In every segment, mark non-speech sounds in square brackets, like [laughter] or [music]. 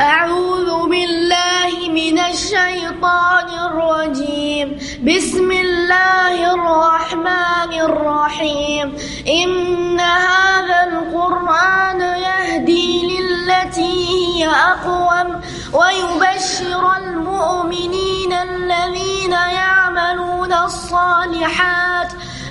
أعوذ بالله من الشيطان الرجيم. بسم الله الرحمن الرحيم. إن هذا القرآن يهدي للتي هي أقوم ويبشر المؤمنين الذين يعملون الصالحات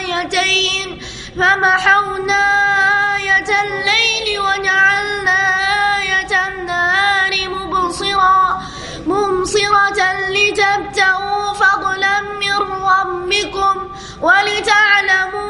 آيتين فمحونا آية الليل وجعلنا آية النهار مبصرة لتبتغوا فضلا من ربكم ولتعلموا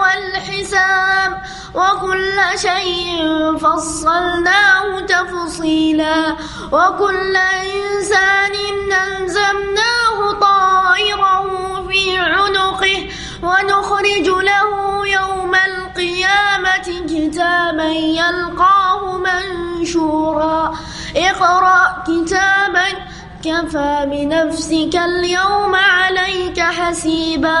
والحساب وكل شيء فصلناه تفصيلا وكل إنسان ألزمناه طائره في عنقه ونخرج له يوم القيامة كتابا يلقاه منشورا. اقرأ كتابا كفى بنفسك اليوم عليك حسيبا.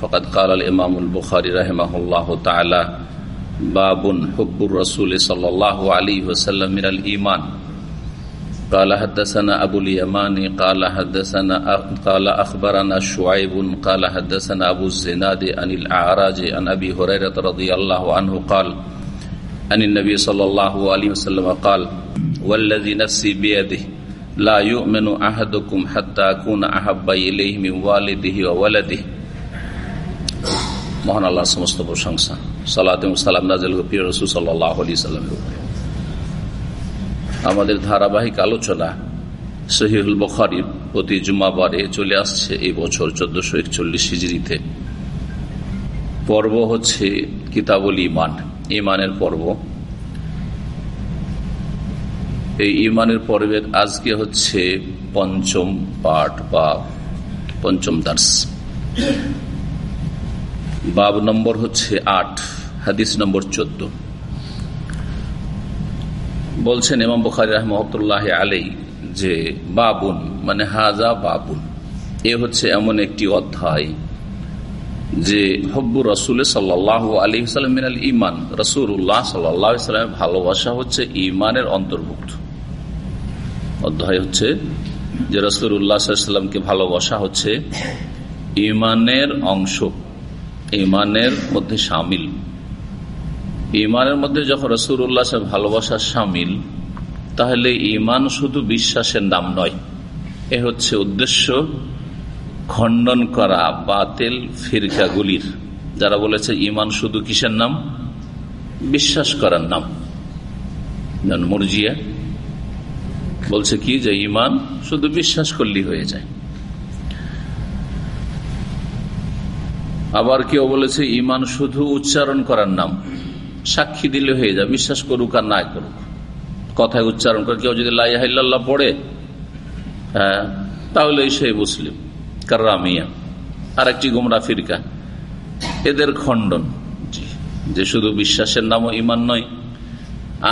فقد قال الإمام البخاري رحمه الله تعالى باب حب الرسول صلى الله عليه وسلم من الإيمان قال حدثنا أبو اليماني قال حدثنا قال أخبرنا شعيب قال حدثنا أبو الزناد عن الأعراج عن أبي هريرة رضي الله عنه قال عن النبي صلى الله عليه وسلم قال والذي نفسي بيده لا يؤمن أحدكم حتى أكون أحب إليه من والده وولده মহান আল্লাহ সমস্ত প্রশংসা। সালাত সালাম নাজিল রসুল সাল্লাহ সাল্লামের উপরে। আমাদের ধারাবাহিক আলোচনা সহিহুল বখারির প্রতি জুমাবারে চলে আসছে এই বছর চোদ্দশো একচল্লিশ হিজড়িতে। পর্ব হচ্ছে কিতাবুল ইমান ইমানের পর্ব। এই ইমানের পর্বের আজকে হচ্ছে পঞ্চম পাঠ বা পঞ্চম দার্স। বাব নম্বর হচ্ছে আট, হাদিস নম্বর চোদ্দ। বলছেন ইমাম বখারি রহমতুল্লাহ আলী যে বাবুন মানে হাজা বাবুন, এ হচ্ছে এমন একটি অধ্যায় যে হব্বু রসুল সাল্লাহ আলী সাল্লাম মিনাল ইমান রসুল্লাহ সাল্লামের ভালোবাসা হচ্ছে ইমানের অন্তর্ভুক্ত। অধ্যায় হচ্ছে যে রসুল্লাহ সাল্লামকে ভালোবাসা হচ্ছে ইমানের অংশ। ইমানের মধ্যে সামিল। ইমানের মধ্যে যখন রসুর রসুল্লাহ ভালোবাসার সামিল, তাহলে ইমান শুধু বিশ্বাসের নাম নয়, এ হচ্ছে উদ্দেশ্য খণ্ডন করা বাতেল ফিরকাগুলির। যারা বলেছে ইমান শুধু কিসের নাম? বিশ্বাস করার নাম। মুরজিয়া বলছে কি? যে ইমান শুধু বিশ্বাস করলেই হয়ে যায়। আবার কেউ বলেছে ইমান শুধু উচ্চারণ করার নাম। সাক্ষী দিলে হয়ে যায়, বিশ্বাস করুক আর না করুক। কথায় উচ্চারণ করে কেউ যদি লাইহাল্লাহ পড়ে হ্যাঁ তাহলে সেই মুসলিম। কার্রামিয়া আর একটি গুমরা ফিরকা। এদের খণ্ডন। যে শুধু বিশ্বাসের নামও ইমান নয়,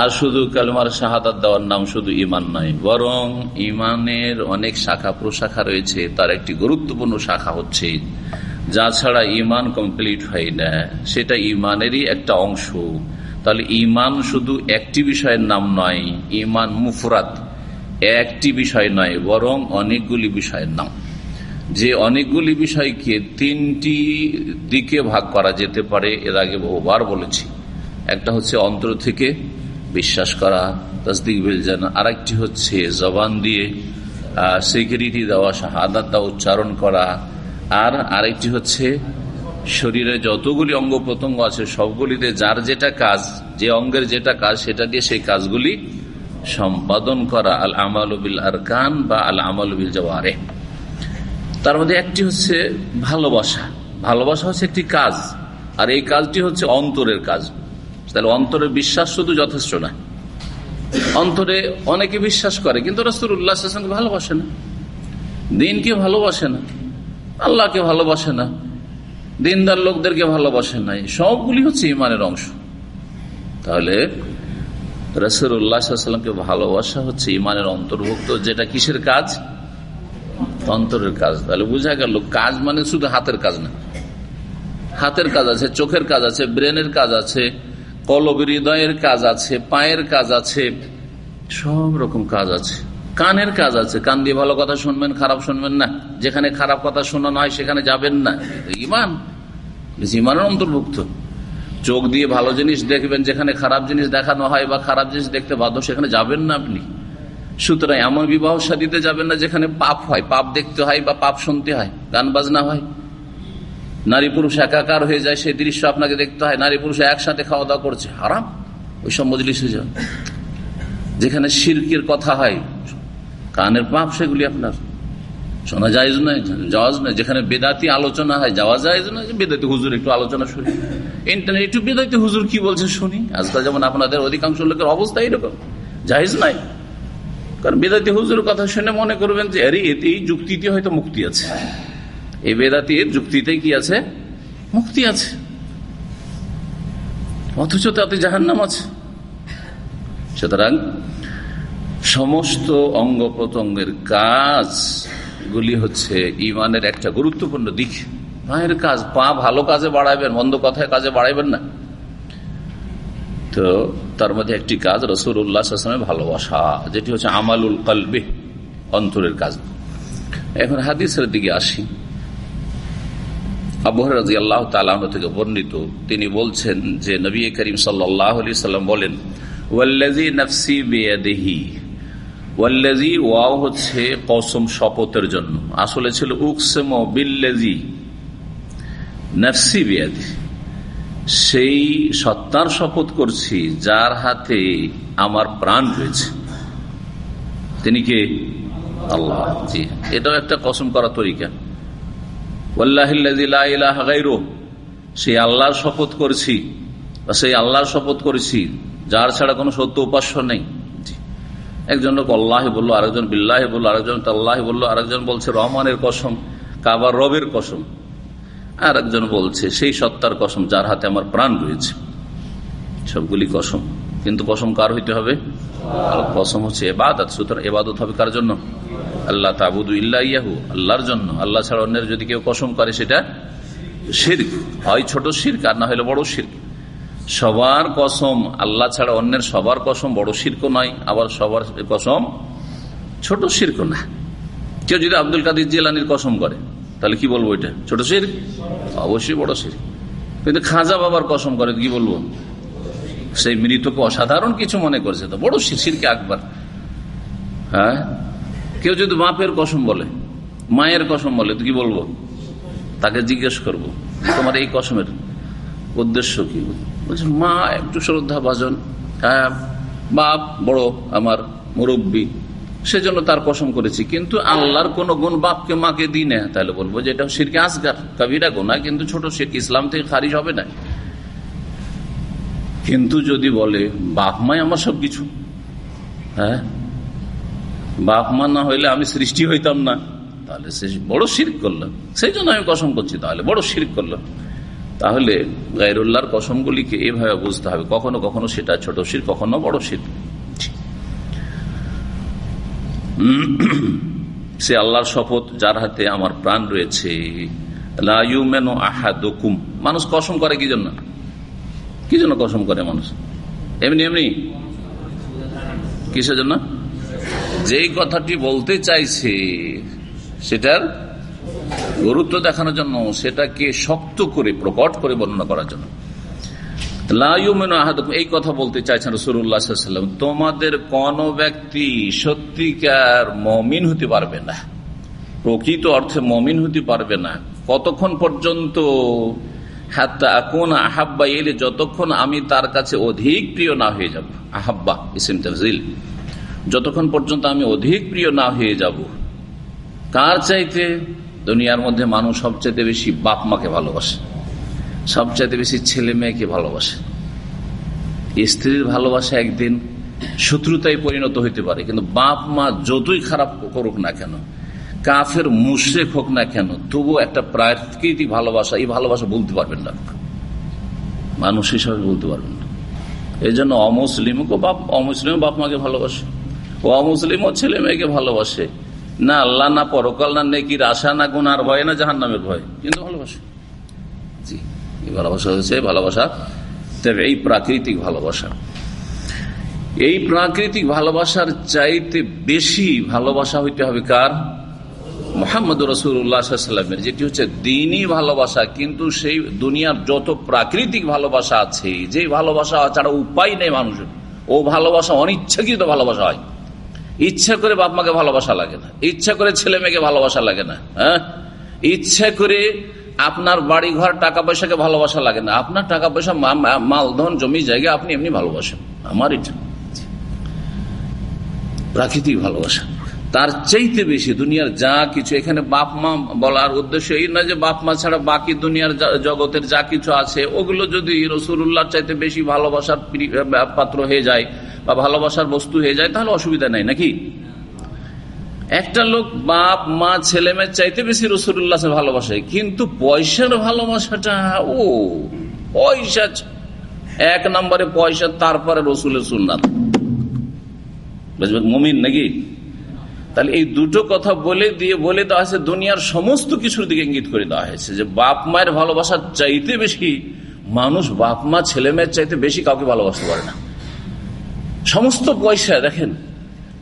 আর শুধু কালমার শাহাদাত দেওয়ার নাম শুধু ইমান নয়, বরং ইমানের অনেক শাখা প্রশাখা রয়েছে। তার একটি গুরুত্বপূর্ণ শাখা হচ্ছে যা ছাড়া ইমান কমপ্লিট হয় না, সেটা ইমানেরই একটা অংশ। তাহলে ইমান শুধু একটি বিষয়ের নাম নয় ইমান মুফরাত একটি বিষয় নয়, বরং অনেকগুলি বিষয়ের নাম। যে অনেকগুলি বিষয়কে তিনটি দিকে ভাগ করা যেতে পারে, এর আগে বহুবার বলেছি। একটা হচ্ছে অন্তর থেকে বিশ্বাস করা, তসদিক বিল জানা, আরেকটি হচ্ছে জবান দিয়ে সিকিউরিটি দেওয়া শাহাদাত উচ্চারণ করা আর আরেকটি হচ্ছে শরীরে যতগুলি অঙ্গ প্রত্যঙ্গ আছে, সবগুলিতে যার যেটা কাজ, যে অঙ্গের যেটা কাজ, সেটা দিয়ে সেই কাজগুলি সম্পাদন করা, আল আমালবিল আরকান বা আল আমালবিল জওয়ারে। তার মধ্যে একটি হচ্ছে ভালোবাসা। ভালোবাসা হচ্ছে একটি কাজ, আর এই কাজটি হচ্ছে অন্তরের কাজ। তাহলে অন্তরের বিশ্বাস শুধু যথেষ্ট না। অন্তরে অনেকে বিশ্বাস করে, কিন্তু রসুল্লাহ ভালোবাসে না। দিনকে ভালোবাসে না। আল্লাহকে ভালোবাসে না, দিনদার লোকদেরকে ভালোবাসে নাই, সবগুলি হচ্ছে ইমানের অংশ। তাহলে রসুল্লাহামকে ভালোবাসা হচ্ছে ইমানের অন্তর্ভুক্ত, যেটা কিসের কাজ? অন্তরের কাজ। তাহলে বোঝা গেল, কাজ মানে শুধু হাতের কাজ না। হাতের কাজ আছে, চোখের কাজ আছে, ব্রেনের কাজ আছে কলব হৃদয়ের কাজ আছে, পায়ের কাজ আছে, সব রকম কাজ আছে। কানের কাজ আছে। কান দিয়ে ভালো কথা শুনবেন, খারাপ শুনবেন না। যেখানে খারাপ কথা শোনানো হয় সেখানে যাবেন না। ইমান ইমানের অন্তর্ভুক্ত। চোখ দিয়ে ভালো জিনিস দেখবেন, যেখানে খারাপ জিনিস দেখানো হয় বা খারাপ জিনিস দেখতে বাধ্য, সেখানে যাবেন না আপনি। সুতরাং এমন বিবাহ সাদিতে যাবেন না যেখানে পাপ হয়। পাপ দেখতে হয় বা পাপ শুনতে হয়। গান বাজনা হয়। নারী পুরুষ একাকার হয়ে যায়, সেই দৃশ্য আপনাকে দেখতে হয়। নারী পুরুষ একসাথে খাওয়া দাওয়া করছে। হারাম। ওই সব মজলিসে যান। যেখানে শিরকের কথা হয় কানের পাপ সেগুলি আপনার। শোনা যায় নয় যাওয়া নয়। যেখানে বেদাতি আলোচনা হয়, যাওয়া যায় না বেদাতি হুজুর একটু আলোচনা শুনি। ইন্টারনেট একটু বেদাতি হুজুর কি বলছে শুনি। আজকাল যেমন আপনাদের অধিকাংশ লোকের অবস্থা এরকম জাহেজ নাই কারণ বেদাতি হুজুর কথা শুনে মনে করবেন যে, আরে, এতে এই যুক্তিতে হয়তো মুক্তি আছে। এই বেদাতির যুক্তিতে কি আছে? মুক্তি আছে। অথচ তাতে জাহান্নাম আছে। সুতরাং সমস্ত অঙ্গ প্রত্যঙ্গের কাজ গুলি হচ্ছে ইমানের একটা গুরুত্বপূর্ণ দিক। পায়ের কাজ, পা ভালো কাজে বাড়াবেন মন্দ কথায় কাজে বাড়াইবেন না। তো তার মধ্যে একটি কাজ রসুল উল্লাহামের ভালোবাসা, যেটি হচ্ছে আমালুল কলবে, অন্তরের কাজ। এখন হাদিসের দিকে আসি। থেকে বর্ণিত, তিনি বলছেন যে নবী করিম সাল্লাহ সাল্লাম বলেন নফসি ওয়াল্লাজি ওয়াও হচ্ছে কসম শপথের জন্য। আসলে ছিল উকসেম বিল্লাজি নফসি বেয়াদি। সেই সত্তার শপথ করছি, যার হাতে আমার প্রাণ রয়েছে। তিনি কে? আল্লাহ। জি, এটাও একটা কসম করা তরিকা। সেই আল্লাহর শপথ করছি। সেই আল্লাহর শপথ করেছি, যার ছাড়া কোনো সত্য উপাস্য নেই। একজন লোক আল্লাহ বলল, আরেকজন বিল্লাহ বলল, আরেকজন আল্লাহ বলল, আরেকজন বলছে রহমানের কসম, কাবার রবের কসম। আর একজন বলছে, সেই সত্তার কসম যার হাতে আমার প্রাণ রয়েছে। সবগুলি কসম। কিন্তু কসম কার হইতে হবে? কসম হচ্ছে এবাদত। সুতরাং এবাদত হবে কার জন্য? আল্লাহ তাবুদু ইয়াহু, আল্লাহর জন্য। আল্লাহ ছাড়া অন্যের যদি কেউ কসম করে, সেটা শির্ক। হয় ছোট শির্ক আর না হলে বড় শির্ক। সবার কসম, আল্লাহ ছাড়া অন্যের সবার কসম বড় শির্ক নয়, আবার সবার কসম ছোট শির্ক না। কেউ যদি আব্দুল কাদির জেলানির কসম করে, তাহলে কি বলব এটা? ছোট শির অবশ্যই বড় শির কিন্তু খাজা বাবার কসম করে, কি বলব? সেই মৃতকে অসাধারণ কিছু মনে করছে তো, বড় শিরকে আকবার। হ্যাঁ? কেউ যদি বাপের কসম বলে, মায়ের কসম বলে, তো কি বলব? তাকে জিজ্ঞেস করব, তোমার এই কসমের উদ্দেশ্য কি? বলছে, মা, একটু শ্রদ্ধা ভাজন। হ্যাঁ বাপ বড় আমার মুরব্বী। সেজন্য তার কসম করেছি। কিন্তু আল্লাহর কোন গুণ বাপকে মাকে দিই না। তাহলে বলব যে এটা শিরকে আসগার, কবিরা গোনা কিন্তু ছোট শির ইসলাম থেকে খারিজ হবে না। কিন্তু যদি বলে, বাপ মাই আমার সবকিছু। হ্যাঁ? বাপ মা না হইলে আমি সৃষ্টি হইতাম না। তাহলে সে বড় শির করলাম সেই জন্য আমি কসম করছি, তাহলে বড় শির করলাম তাহলে গাইরুল্লাহর কসমগুলিকে এভাবে বুঝতে হবে। কখনো কখনো সেটা ছোট শির, কখনো বড় শির। সে আল্লাহর শপথ, যার হাতে আমার প্রাণ রয়েছে। মানুষ কসম করে কি জন্য? কি জন্য কসম করে মানুষ? এমনি এমনি? কিসের জন্য? যেই কথাটি বলতে চাইছে, সেটার গুরুত্ব দেখানোর জন্য সেটাকে শক্ত করে, প্রকট করে বর্ণনা করার জন্য। এই কথা বলতে চাইছেন রসুল্লাহাম তোমাদের কোন ব্যক্তি সত্যিকার মমিন হতে পারবে না, প্রকৃত অর্থে মমিন হতে পারবে না, কতক্ষণ পর্যন্ত কোন আহাব্বা, এলে যতক্ষণ আমি তার কাছে অধিক প্রিয় না হয়ে যাব, আহাব্বা ইসিম তফজিল, যতক্ষণ পর্যন্ত আমি অধিক প্রিয় না হয়ে যাব, কার চাইতে? দুনিয়ার মধ্যে মানুষ সবচাইতে বেশি বাপ মাকে ভালোবাসে, সবচাইতে বেশি ছেলে মেয়েকে ভালোবাসে। স্ত্রীর ভালোবাসা একদিন শত্রুতায় পরিণত হইতে পারে, কিন্তু বাপ মা যতই খারাপ করুক না কেন, কাফের মুশ্রেক হোক না কেন তবু একটা প্রাকৃতিক ভালোবাসা, এই ভালোবাসা বলতে পারবেন না। মানুষ হিসাবে বলতে পারবেন না। এই জন্য অমুসলিমকে বাপ অমুসলিম বাপ মাকে ভালোবাসে ও অমুসলিমও ছেলে মেয়েকে ভালোবাসে। না আল্লাহ না পরকাল না নেকির আশা না গুনার ভয় না জাহান নামের ভয়। কিন্তু ভালোবাসা। জি, এই ভালোবাসা হচ্ছে ভালোবাসা তবে এই প্রাকৃতিক ভালোবাসা। এই প্রাকৃতিক ভালোবাসার চাইতে বেশি ভালোবাসা হইতে হবে কার? মোহাম্মদ রসুল্লাহামের যেটি হচ্ছে দিনই ভালোবাসা, কিন্তু সেই দুনিয়ার যত প্রাকৃতিক ভালোবাসা আছে যে ভালোবাসা ছাড়া উপায় নেই মানুষের। ও ভালোবাসা, অনিচ্ছাকৃত ভালোবাসা হয়। ইচ্ছা করে বাপ মাকে ভালোবাসা লাগে না। ইচ্ছা করে ছেলে মেয়েকে ভালোবাসা লাগে না হ্যাঁ? ইচ্ছা করে আপনার বাড়ি ঘর টাকা পয়সাকে ভালোবাসা লাগে না। আপনার টাকা পয়সা মালধন জমি, জায়গা আপনি এমনি ভালোবাসেন। আমার ইচ্ছা। প্রাকৃতিক ভালোবাসা। তার চাইতে বেশি দুনিয়ার যা কিছু, এখানে বাপ মা বলার উদ্দেশ্য এই না যে বাপ মা ছাড়া বাকি দুনিয়ার জগতের যা কিছু আছে, ওগুলো যদি রসুল্লাহ চাইতে বেশি ভালোবাসার পাত্র হয়ে যায় বা ভালোবাসার বস্তু হয়ে যায়, তাহলে অসুবিধা নেই, নাকি? একটা লোক বাপ মা ছেলে মেয়ের চাইতে বেশি রসুল্লাহ ভালোবাসে, কিন্তু পয়সার ভালোবাসাটা, ও, পয়সা এক নম্বরে পয়সা, তারপরে রসুলের সুন্নাত। বুঝবেন, মমিন নাকি? তাহলে এই দুটো কথা বলে দিয়ে বলে দেওয়া হয়েছে, দুনিয়ার সমস্ত কিছুর দিকে ইঙ্গিত করে দেওয়া হয়েছে যে বাপ মায়ের ভালোবাসার চাইতে বেশি মানুষ বাপ মা, ছেলে মেয়ের চাইতে বেশি কাউকে ভালোবাসতে পারে না। সমস্ত পয়সা, দেখেন,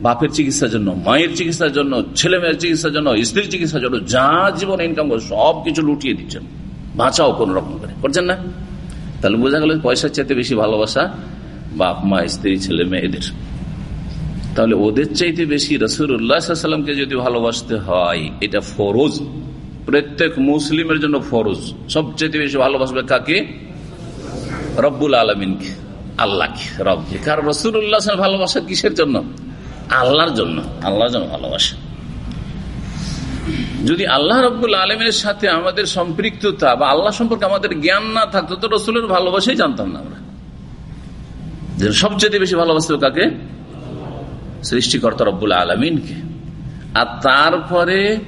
বাপের চিকিৎসার জন্য, মায়ের চিকিৎসার জন্য, ছেলে মেয়ের চিকিৎসার জন্য, স্ত্রীর চিকিৎসার জন্য যা জীবন ইনকাম করে সব কিছু লুটিয়ে দিচ্ছেন। বাঁচাও কোন রকম করে। করছেন না? তাহলে বোঝা গেল পয়সার চাইতে বেশি ভালোবাসা বাপ মা, স্ত্রী, ছেলে, মেয়েদের। তাহলে ওদের চাইতে বেশি রসুল্লাহামকে যদি ভালোবাসতে হয়, এটা ফরজ। প্রত্যেক মুসলিমের জন্য ফরজ। সবচেয়ে বেশি ভালোবাসবে কাকে? রব্বুল আলমিনকে। আল্লাহকে, রবকে। কারণ রসুল্লাহ ভালোবাসা? কিসের জন্য? আল্লাহর জন্য। আল্লাহর জন্য ভালোবাসা। যদি আল্লাহ রব্বুল আলমের সাথে আমাদের সম্পৃক্ততা বা আল্লাহ সম্পর্কে আমাদের জ্ঞান না থাকতো, তো রসুলের ভালোবাসাই জানতাম না আমরা। সবচেয়ে বেশি ভালোবাসতে কাকে? সৃষ্টিকর্তা রব্বুল আলমিনকে। আর তারপরে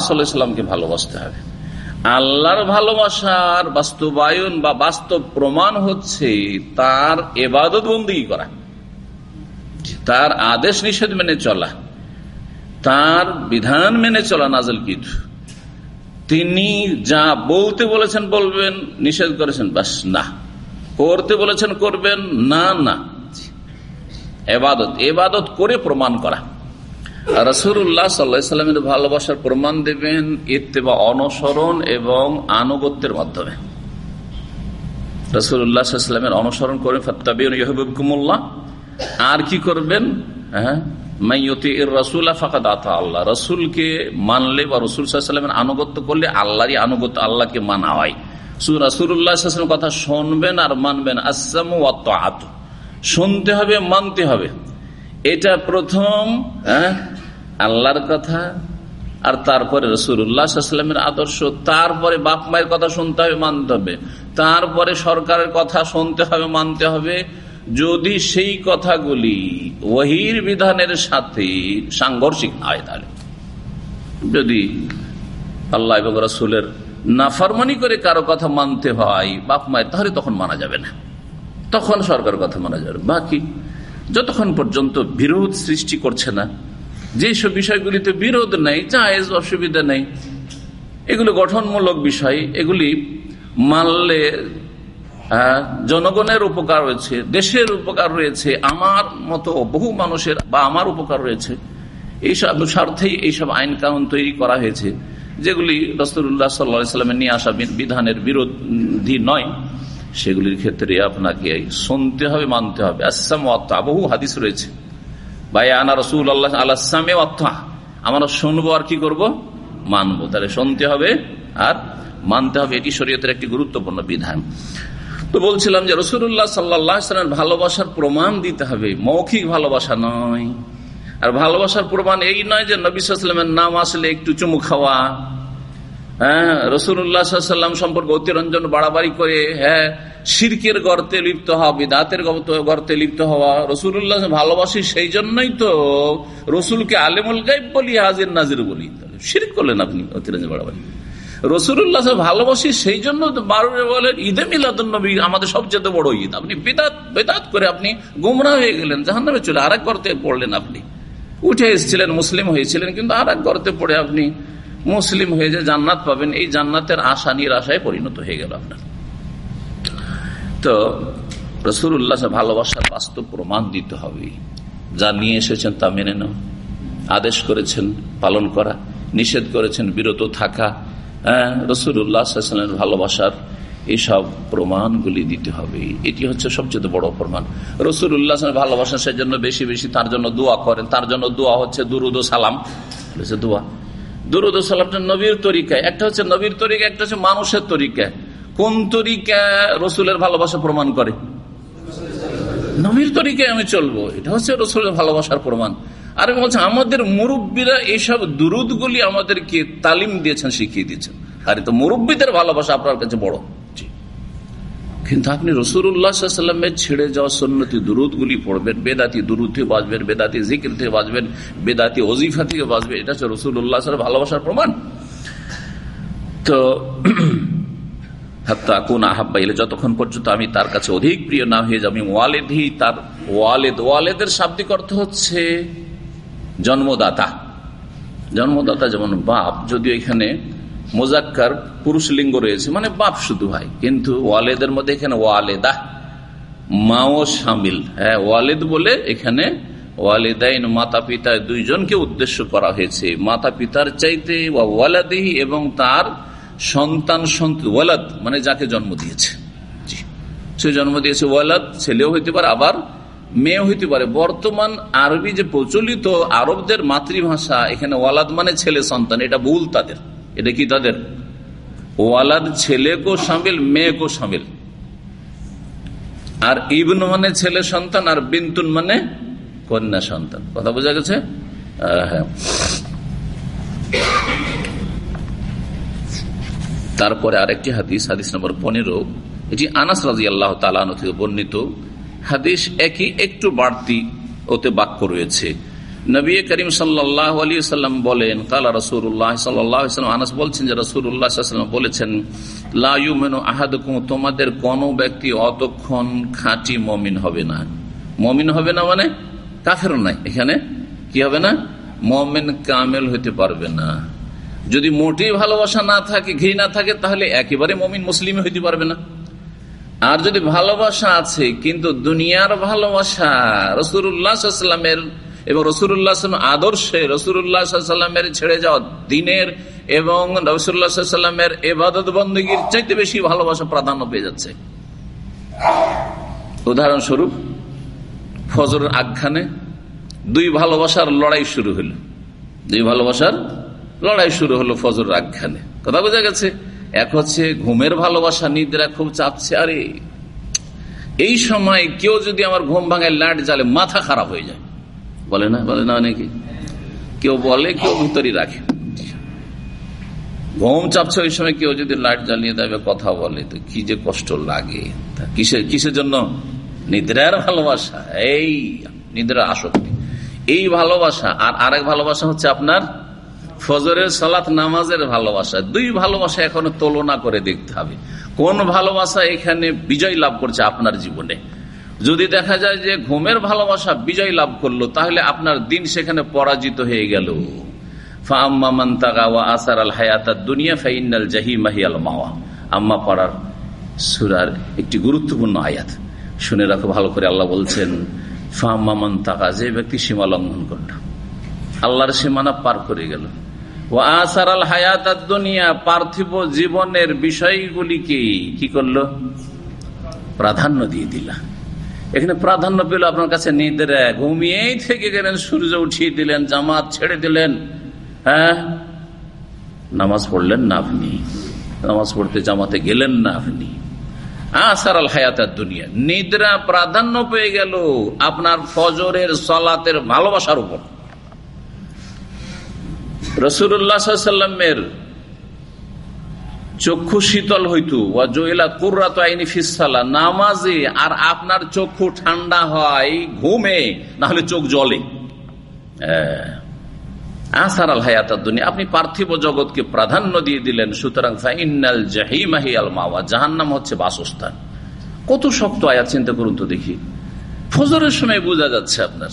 সাল্লামকে ভালোবাসতে হবে। আল্লাহর ভালোবাসার বাস্তবায়ন বা বাস্তব প্রমাণ হচ্ছে তার এবাদত বন্দী করা। তার আদেশ নিষেধ মেনে চলা। তার বিধান মেনে চলা নাজল কিছু তিনি যা বলতে বলেছেন বলবেন, নিষেধ করেছেন, বাস না। করতে বলেছেন, করবেন, না না। এবাদত এবাদত করে প্রমাণ করা। রসুল্লাহ সাল্লামের ভালোবাসার প্রমাণ দেবেন ইত্তেবা, অনুসরণ এবং আনুগত্যের মাধ্যমে। রসুল্লাহামের অনুসরণ ফত্তাবিন ইহবুবকুমুল্লাহ আর কি করবেন? হ্যাঁ? আল্লাহ। রসুলকে মানলে বা রসুল আনুগত্য করলে আল্লাহরই আনুগত্য, আল্লাহকে মানা হয়। রাসুল্লাহ কথা শুনবেন আর মানবেন। আসাম শুনতে হবে, মানতে হবে। এটা প্রথম হ্যাঁ আল্লাহর কথা, আর তারপরে রসুল্লাহামের আদর্শ। তারপরে বাপ মায়ের কথা শুনতে হবে, মানতে হবে। তারপরে সরকারের কথা শুনতে হবে, মানতে হবে। যদি সেই কথাগুলি ওহির বিধানের সাথে সাংঘর্ষিক হয় তাহলে। যদি আল্লাহ এবং রসুলের নাফারমানি করে কারও কথা মানতে হয়, বাপ মায়ের, তাহলে তখন মানা যাবে না। তখন সরকার কথা মানা যাবে। বাকি, যতক্ষণ পর্যন্ত বিরোধ সৃষ্টি করছে না, যেসব বিষয়গুলিতে বিরোধ নেই, জায়েজ অসুবিধা নেই, এগুলো গঠনমূলক বিষয়, এগুলি মানলে জনগণের উপকার রয়েছে, দেশের উপকার রয়েছে, আমার মতো বহু মানুষের বা আমার উপকার রয়েছে। এইসব স্বার্থেই এইসব আইন কানুন তৈরি করা হয়েছে, যেগুলি রসুল্লাহ সাল্লা সাল্লামের নিয়ে আসা বিধানের বিরোধী নয়। সেগুলির ক্ষেত্রে আপনাকে শুনতে হবে, মানতে হবে। আসাম বহু হাদিস রয়েছে। ভাই আনা রসুল আল্লাহ আল্লাহামে অত্থা আমরা শুনব আর কি করব? মানবো। তাহলে শুনতে হবে আর মানতে হবে। এটি শরীয়তের একটি গুরুত্বপূর্ণ বিধান। তো বলছিলাম যে রসুল্লাহ সাল্লাহ ভালোবাসার প্রমাণ দিতে হবে। মৌখিক ভালোবাসা নয়। আর ভালোবাসার প্রমাণ এই নয় যে নবিসামের নাম আসলে একটু চুমু খাওয়া হ্যাঁ রসুল্লাহাম সম্পর্কে অতিরঞ্জন বাড়াবাড়ি করে হ্যাঁ সিরকের গর্তে লিপ্ত হওয়া, বিদাতের গর্তে লিপ্ত হওয়া রসুল্লাহ ভালোবাসি সেই জন্যই তো রসুলকে আলেমুল গাইব বলি, হাজির নাজির বলি। সিরক করলেন আপনি, অতিরঞ্জন বাড়াবাড়ি। রসুল্লাহ ভালোবাসি সেই জন্য বলেন, ঈদে মিলাদুলনবী আমাদের সবচেয়ে বড় ঈদ। আপনি বেদাত বেদাত করে আপনি গুমরা হয়ে গেলেন জাহান নামে চলে আর এক গর্তে পড়লেন আপনি। উঠে এসেছিলেন, মুসলিম হয়েছিলেন, কিন্তু আর এক গর্তে পড়ে আপনি মুসলিম হয়ে যে জান্নাত পাবেন, এই জান্নাতের আশা নিরাশায় পরিণত হয়ে গেল আপনার। তো রসুল উল্লাহ ভালোবাসার বাস্তব প্রমাণ দিতে হবে। যা নিয়ে এসেছেন তা মেনে নাও। আদেশ করেছেন পালন করা, নিষেধ করেছেন বিরত থাকা। হ্যাঁ রসুল উল্লাহামের ভালোবাসার এইসব প্রমাণগুলি দিতে হবে। এটি হচ্ছে সবচেয়ে বড় প্রমাণ। রসুল উল্লাহ ভালোবাসা সেজন্য বেশি বেশি তার জন্য দোয়া করেন। তার জন্য দোয়া হচ্ছে দুরুদ সালাম। দোয়া। দুরুদ সালামটা নবীর তরিকায়। একটা হচ্ছে নবীর তরিকা একটা হচ্ছে মানুষের তরিকা কোন তরিকা রসুলের ভালোবাসা প্রমাণ করে? নবীর তরিকায় আমি চলবো। এটা হচ্ছে রসুলের ভালোবাসার প্রমাণ। আর বলছে আমাদের মুরব্বীরা এইসব দুরুদগুলি আমাদেরকে তালিম দিয়েছেন, শিখিয়ে দিয়েছেন। আর তো মুরব্বীদের ভালোবাসা আপনার কাছে বড়। কিন্তু আপনি রসুল্লাহামের ছেড়ে যাওয়া সন্ন্যতি দুরুদ গুলি পড়বেন, বেদাতি দুরুদ থেকে বাঁচবেন বেদাতি জিকির থেকে বাঁচবেন বেদাতি অজিফা থেকে বাঁচবেন এটা হচ্ছে রসুল্লাহ ভালোবাসার প্রমাণ। তো [clears throat] কোন আহাব্বাইলে যতক্ষণ পর্যন্ত আমি তার কাছে অধিক প্রিয় না হয়ে যাব ওয়ালেদই তার ওয়ালেদ, ওয়ালেদের শাব্দিক অর্থ হচ্ছে জন্মদাতা। জন্মদাতা যেমন বাপ, যদিও এখানে মোজাক্কার পুরুষ লিঙ্গ রয়েছে মানে বাপ শুধু হয় কিন্তু ওয়ালেদের মধ্যে এখানে ওয়ালেদা, মাও সামিল। হ্যাঁ ওয়ালেদ বলে এখানে ওয়ালেদাইন মাতা পিতা দুইজনকে উদ্দেশ্য করা হয়েছে। মাতা পিতার চাইতে ওয়ালাদেহি এবং তার সন্তান ওয়ালাদ মানে যাকে জন্ম দিয়েছে। সে জন্ম দিয়েছে ওয়ালাদ, ছেলেও হইতে পারে, আবার মেয়ে হইতে পারে। বর্তমান আরবি যে প্রচলিত আরবদের মাতৃভাষা, এখানে ওয়ালাদ মানে ছেলে সন্তান, এটা ভুল তাদের। এটা কি তাদের? ওয়ালাদ ছেলে কো সামিল মেয়ে কো সামিল। আর ইবন মানে ছেলে সন্তান, আর বিন্তুন মানে কন্যা সন্তান। কথা বোঝা গেছে? হ্যাঁ। তারপরে আরেকটি হাদিস হাদিস নম্বর পনেরো। এটি আনাস রাজি আল্লাহ তালানো থেকে বর্ণিত। হাদিস একই, একটু বাড়তি ওতে বাক্য রয়েছে। নবী করিম সাল্লাহ আলী সাল্লাম বলেন, কালা রসুল্লাহ সাল্লাম আনাস বলছেন যে রসুল্লাহাম বলেছেন লাইউ মেনু আহাদুকুম, তোমাদের কোন ব্যক্তি অতক্ষণ খাঁটি মমিন হবে না। মমিন হবে না মানে কাফের নাই। এখানে কি হবে না? মমিন কামেল হইতে পারবে না। যদি মোটেই ভালোবাসা না থাকে, ঘৃণা থাকে, তাহলে একেবারে মমিন মুসলিম হইতে পারবে না। আর যদি ভালোবাসা আছে, কিন্তু দুনিয়ার ভালোবাসা রসুরামের এবং রসুরাম আদর্শে রসুরামের ছেড়ে যাওয়া দিনের এবং রসুল্লাহামের এবাদত বন্দীর চাইতে বেশি ভালোবাসা প্রাধান্য পেয়ে যাচ্ছে। উদাহরণস্বরূপ ফজর আখ্যানে দুই ভালোবাসার লড়াই শুরু হলো। দুই ভালোবাসার লড়াই শুরু হলো ফজর আখ্যানে। কথা বোঝা গেছে? এক হচ্ছে ঘুমের ভালোবাসা, নিদ্রা খুব চাপছে, আরে! এই সময় কেউ যদি আমার ঘুম ভাঙায় লাট জ্বালে, মাথা খারাপ হয়ে যায়। বলে না বলে না অনেকে। কেউ বলে, কেউ ভিতরই রাখে। ঘুম চাপছে ওই সময় কেউ যদি লাইট জ্বালিয়ে দেবে কথা বলে, তো কি যে কষ্ট লাগে। কিসের কিসের জন্য? নিদ্রার ভালোবাসা। এই নিদ্রার আসক্তি। এই ভালোবাসা, আর আরেক ভালোবাসা হচ্ছে আপনার ফজরের সালাত, নামাজের ভালোবাসা। দুই ভালোবাসা এখনও তুলনা করে দেখতে হবে। কোন ভালোবাসা এখানে বিজয় লাভ করছে আপনার জীবনে? যদি দেখা যায় যে ঘুমের ভালোবাসা বিজয় লাভ করল, তাহলে আপনার দিন সেখানে পরাজিত হয়ে গেল। আসার আল হায়াত দুনিয়া ফাইনাল জাহি মাহিয়াল মাওয়া। আম্মা পাড়ার সুরার একটি গুরুত্বপূর্ণ আয়াত। শুনে রাখো, ভালো করে আল্লাহ বলছেন ফাম্মামান তাকা যে ব্যক্তি সীমা লঙ্ঘন করল, আল্লাহর সীমানা পার করে গেল। ও আসার আল হায়াত দুনিয়া, পার্থিব জীবনের বিষয়গুলিকে কি করল? প্রাধান্য দিয়ে দিলা। এখানে প্রাধান্য পেল আপনার কাছে নিদ্রা। ঘুমিয়েই থেকে গেলেন, সূর্য উঠিয়ে দিলেন, জামাত ছেড়ে দিলেন। হ্যাঁ? নামাজ পড়লেন না আপনি। নামাজ পড়তে জামাতে গেলেন না আপনি। আসার আল হায়াতার দুনিয়া। নিদ্রা প্রাধান্য পেয়ে গেল আপনার ফজরের সলাতের ভালোবাসার উপর। রসুল্লাহামের চক্ষু শীতল হইতু। আইনি ফিসালা নামাজে আর আপনার চক্ষু ঠান্ডা হয় ঘুমে না হলে চোখ জলে আপনি পার্থিব জগৎকে প্রাধান্য দিয়ে দিলেন। সুতরাং ফাইনাল জাহিমাহি আল মাওয়া। হচ্ছে বাসস্থান। কত শক্ত আয়াত, চিন্তা করুন তো দেখি। ফজরের সময় বোঝা যাচ্ছে আপনার।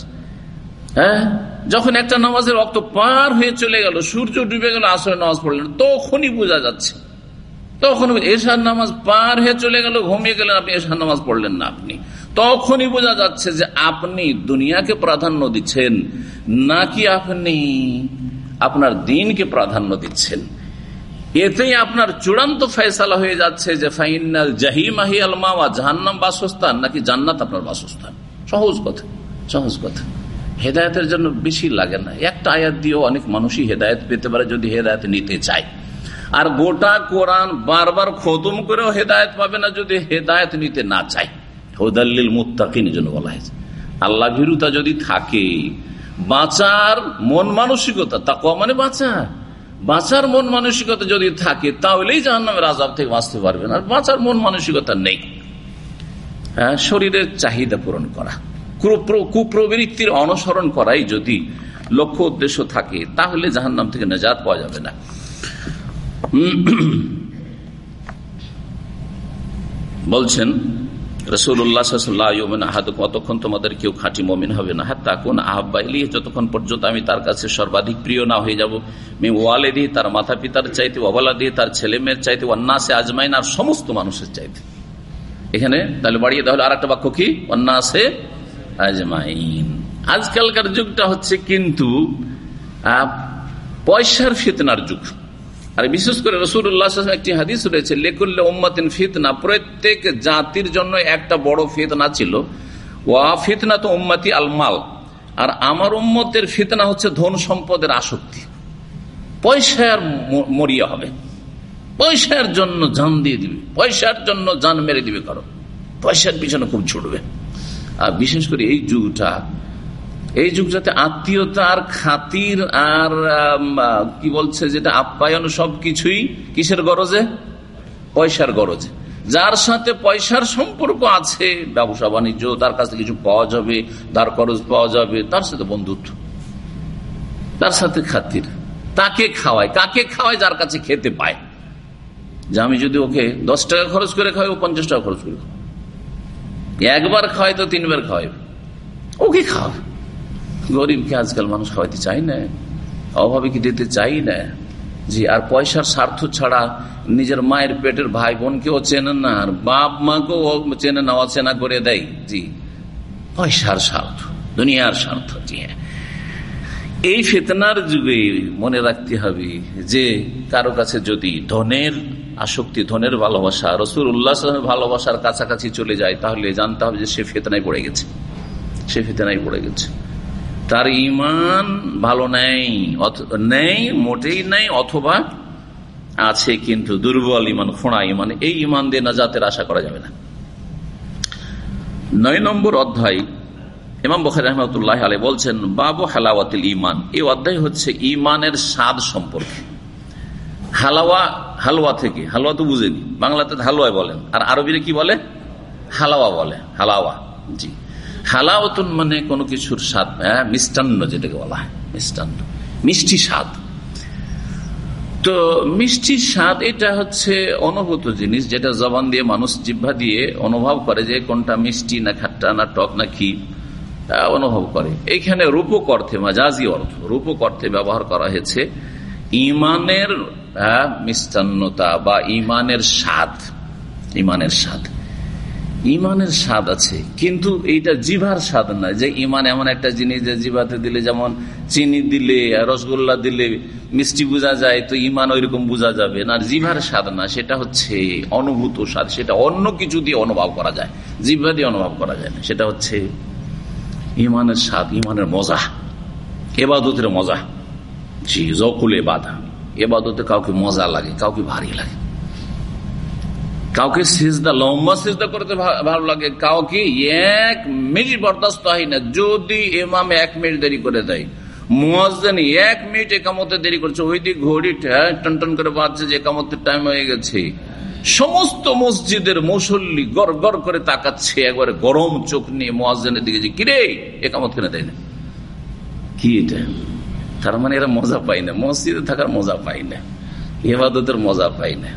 হ্যাঁ? যখন একটা নামাজের রক্ত পার হয়ে চলে গেল, সূর্য ডুবে গেল আসলে নামাজ পড়লেন, তখনই বোঝা যাচ্ছে। তখন এশার নামাজ পার হয়ে চলে গেল, ঘুমিয়ে গেলেন, আপনি এশার নামাজ পড়লেন না আপনি। তখনই বোঝা যাচ্ছে যে আপনি দুনিয়াকে প্রাধান্য দিচ্ছেন, নাকি আপনি আপনার দিনকে প্রাধান্য দিচ্ছেন। এতেই আপনার চূড়ান্ত ফয়সালা হয়ে যাচ্ছে যে ফাইনাল জাহিমাহি আল মাওয়া, জাহান্নাম বাসস্থান, নাকি জান্নাত আপনার বাসস্থান। সহজ কথা সহজ কথা। হেদায়তের জন্য বেশি লাগে না। একটা আয়াত দিয়েও অনেক মানুষই হেদায়ত পেতে পারে যদি হেদায়ত নিতে চায়। আর গোটা কোরআন বারবার খতম করেও হেদায়ত পাবে না যদি হেদায়ত নিতে না চায়। হোদাল্লিল মুত্তাকিন জন্য বলা হয়েছে। আল্লাহ ভীরুতা যদি থাকে, বাঁচার মন মানসিকতা তা মানে বাঁচা বাঁচার মন মানসিকতা যদি থাকে, তাহলেই জাহান্নামের আজাব থেকে বাঁচতে পারবেন। আর বাঁচার মন মানসিকতা নেই। হ্যাঁ শরীরের চাহিদা পূরণ করা কুপ্রবৃত্তির অনুসরণ করাই যদি লক্ষ্য উদ্দেশ্য থাকে, তাহলে জাহান্নাম থেকে নাজাত পাওয়া যাবে না। [clears throat] বলছেন কতক্ষণ তোমাদের কেউ খাঁটি হবে না। হাত কোন আহ্বাইলি যতক্ষণ পর্যন্ত আমি তার কাছে সর্বাধিক প্রিয় না হয়ে ওয়ালে তার পিতার চাইতে তার ছেলে মেয়ের চাইতে অন্নাসে আজমাইন, আর সমস্ত মানুষের চাইতে। এখানে তাহলে বাড়িয়ে তাহলে আর একটা বাক্য কি? অন্নাসে আজমাইন। আজকালকার যুগটা হচ্ছে কিন্তু পয়সার ফিতনার যুগ। আর বিশেষ করে রসুল্লাহ একটি হাদিস রয়েছে, লেকুল্লে উম্মাতিন ফিতনা, প্রত্যেক জাতির জন্য একটা বড় ফিতনা ছিল। ওয়া ফিতনা তো উম্মাতি আলমাল আর আমার উম্মতের ফিতনা হচ্ছে ধন সম্পদের আসক্তি। পয়সার মরিয়া হবে। পয়সার জন্য জান দিয়ে দিবে। পয়সার জন্য জান মেরে দিবে কারও। পয়সার পিছনে খুব ছুটবে। আর বিশেষ করে এই যুগটা এই যুগ যাতে আত্মীয়তার খাতির আর কি বলছে যেটা আপ্যায়ন সবকিছুই কিসের গরজে? পয়সার গরজে। যার সাথে পয়সার সম্পর্ক আছে, ব্যবসা বাণিজ্য, তার কাছে কিছু পাওয়া যাবে, তার খরচ পাওয়া যাবে, তার সাথে বন্ধুত্ব। তার সাথে খাতির। তাকে খাওয়ায়, কাকে খাওয়ায় যার কাছে খেতে পায়। যে আমি যদি ওকে দশ টাকা খরচ করে খাওয়াই, ও পঞ্চাশ টাকা খরচ করে একবার খাওয়াই তো তিনবার খাওয়াই ওকে খাওয়াবে। গরিবকে আজকাল মানুষ খাওয়াইতে চাই না, অভাবে কি দিতে চাই না? জি, আর পয়সার স্বার্থ ছাড়া নিজের মায়ের পেটের ভাই বোনকেও চেনে না, আর বাপ মাকেও চেনে না, অচেনা করে দেয়। জি, পয়সার স্বার্থ, দুনিয়ার স্বার্থ, জি। হ্যাঁ এই ফেতনার যুগে মনে রাখতে হবে যে কারও কাছে যদি ধনের আসক্তি, ধনের ভালোবাসা রসুল উল্লাহ ভালোবাসার কাছাকাছি চলে যায়, তাহলে জানতে হবে যে সে ফেতনায় পড়ে গেছে। সে ফেতনায় পড়ে গেছে। তার ইমান ভালো নেই নেই, মোটেই নেই, অথবা আছে কিন্তু দুর্বল ইমান খোঁড়া ইমান এই ইমান দিয়ে নাজাতের আশা করা যাবে না। নয় নম্বর অধ্যায়, ইমাম বখার রহমতুল্লাহ আলী বলছেন, বাবু হালাওয়াতিল ইমান এই অধ্যায় হচ্ছে ইমানের স্বাদ সম্পর্কে। হালাওয়া হালুয়া থেকে হালুয়া তো বুঝেনি, বাংলাতে হালুয়া বলেন, আর আরবিরে কি বলে? হালাওয়া বলে, হালাওয়া, জি। হালাওতুন মানে কোনো কিছুর স্বাদ হ্যাঁ? মিষ্টান্ন যেটাকে বলা হয়, মিষ্টান্ন। মিষ্টি স্বাদ। তো মিষ্টি স্বাদ এটা হচ্ছে অনুভূত জিনিস যেটা জবান দিয়ে মানুষ জিভা দিয়ে অনুভব করে যে কোনটা মিষ্টি না খাট্টা না টক না কি অনুভব করে। এইখানে রূপক অর্থে মাজাজি অর্থ রূপক অর্থে ব্যবহার করা হয়েছে ইমানের মিষ্টান্নতা বা ইমানের স্বাদ ইমানের স্বাদ। ইমানের স্বাদ আছে, কিন্তু এইটা জিভার স্বাদ নয় যে ইমান এমন একটা জিনিস যে জিভাতে দিলে যেমন চিনি দিলে, রসগোল্লা দিলে মিষ্টি বোঝা যায়, তো ইমান ওইরকম বোঝা যাবে। না জিভার স্বাদ না, সেটা হচ্ছে অনুভূত স্বাদ, সেটা অন্য কিছু দিয়ে অনুভব করা যায়। জিভা দিয়ে অনুভব করা যায় না, সেটা হচ্ছে ইমানের স্বাদ, ইমানের মজা, এবাদতের মজা। জি জকুলে বাধা এবাদতে কাউকে মজা লাগে, কাউকে ভারী লাগে। কাউকে সিজদা, লম্বা সিজদা করতে ভালো লাগে। কাউকে এক মিনিট বরদাস্ত হয় না। যদি এমামে এক মিনিট দেরি করে দেয়, মোয়াজ্জানি এক মিনিট একামতে দেরি করছে, ওই দিক ঘড়ি টন টন করে বাঁধছে যে একামতের টাইম হয়ে গেছে। সমস্ত মসজিদের মুসল্লি গড় গড় করে তাকাচ্ছে, একবারে গরম চোখ নিয়ে মোয়াজ্জানের দিকে যে, কিরে, একামত কেনে দেয় না? কি এটা? তার মানে এরা মজা পাই না। মসজিদে থাকার মজা পাই না। এবাদতের মজা পাই না।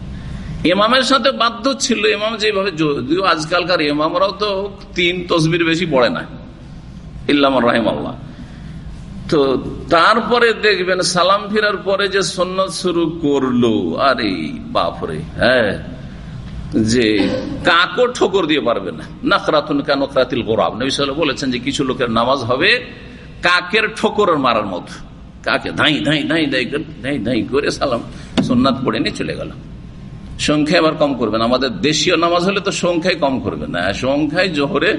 ইমামের সাথে বাধ্য ছিল ইমাম যেভাবে যদিও আজকালকার ইমামরাও তো তিন তসবির বেশি পড়ে না। ইল্লাম রাহিম আল্লাহ তো তারপরে দেখবেন সালাম ফিরার পরে যে সন্ন্যত শুরু করল, আরে বাপরে হ্যাঁ যে কাকো ঠোকর দিয়ে পারবে না। নাকরাতুন কেন বলেছেন যে কিছু লোকের নামাজ হবে কাকের ঠোকর মারার মতো। কাকে? ধাই ধাই ধাই ধাই ধাই ধাই করে সালাম সোননাথ পড়ে নিয়ে চলে গেল। সংখ্যা আবার কম করবেন আমাদের দেশীয় নামাজ হলে তো সংখ্যায় কম করবেন না। সংখ্যায় জোহরে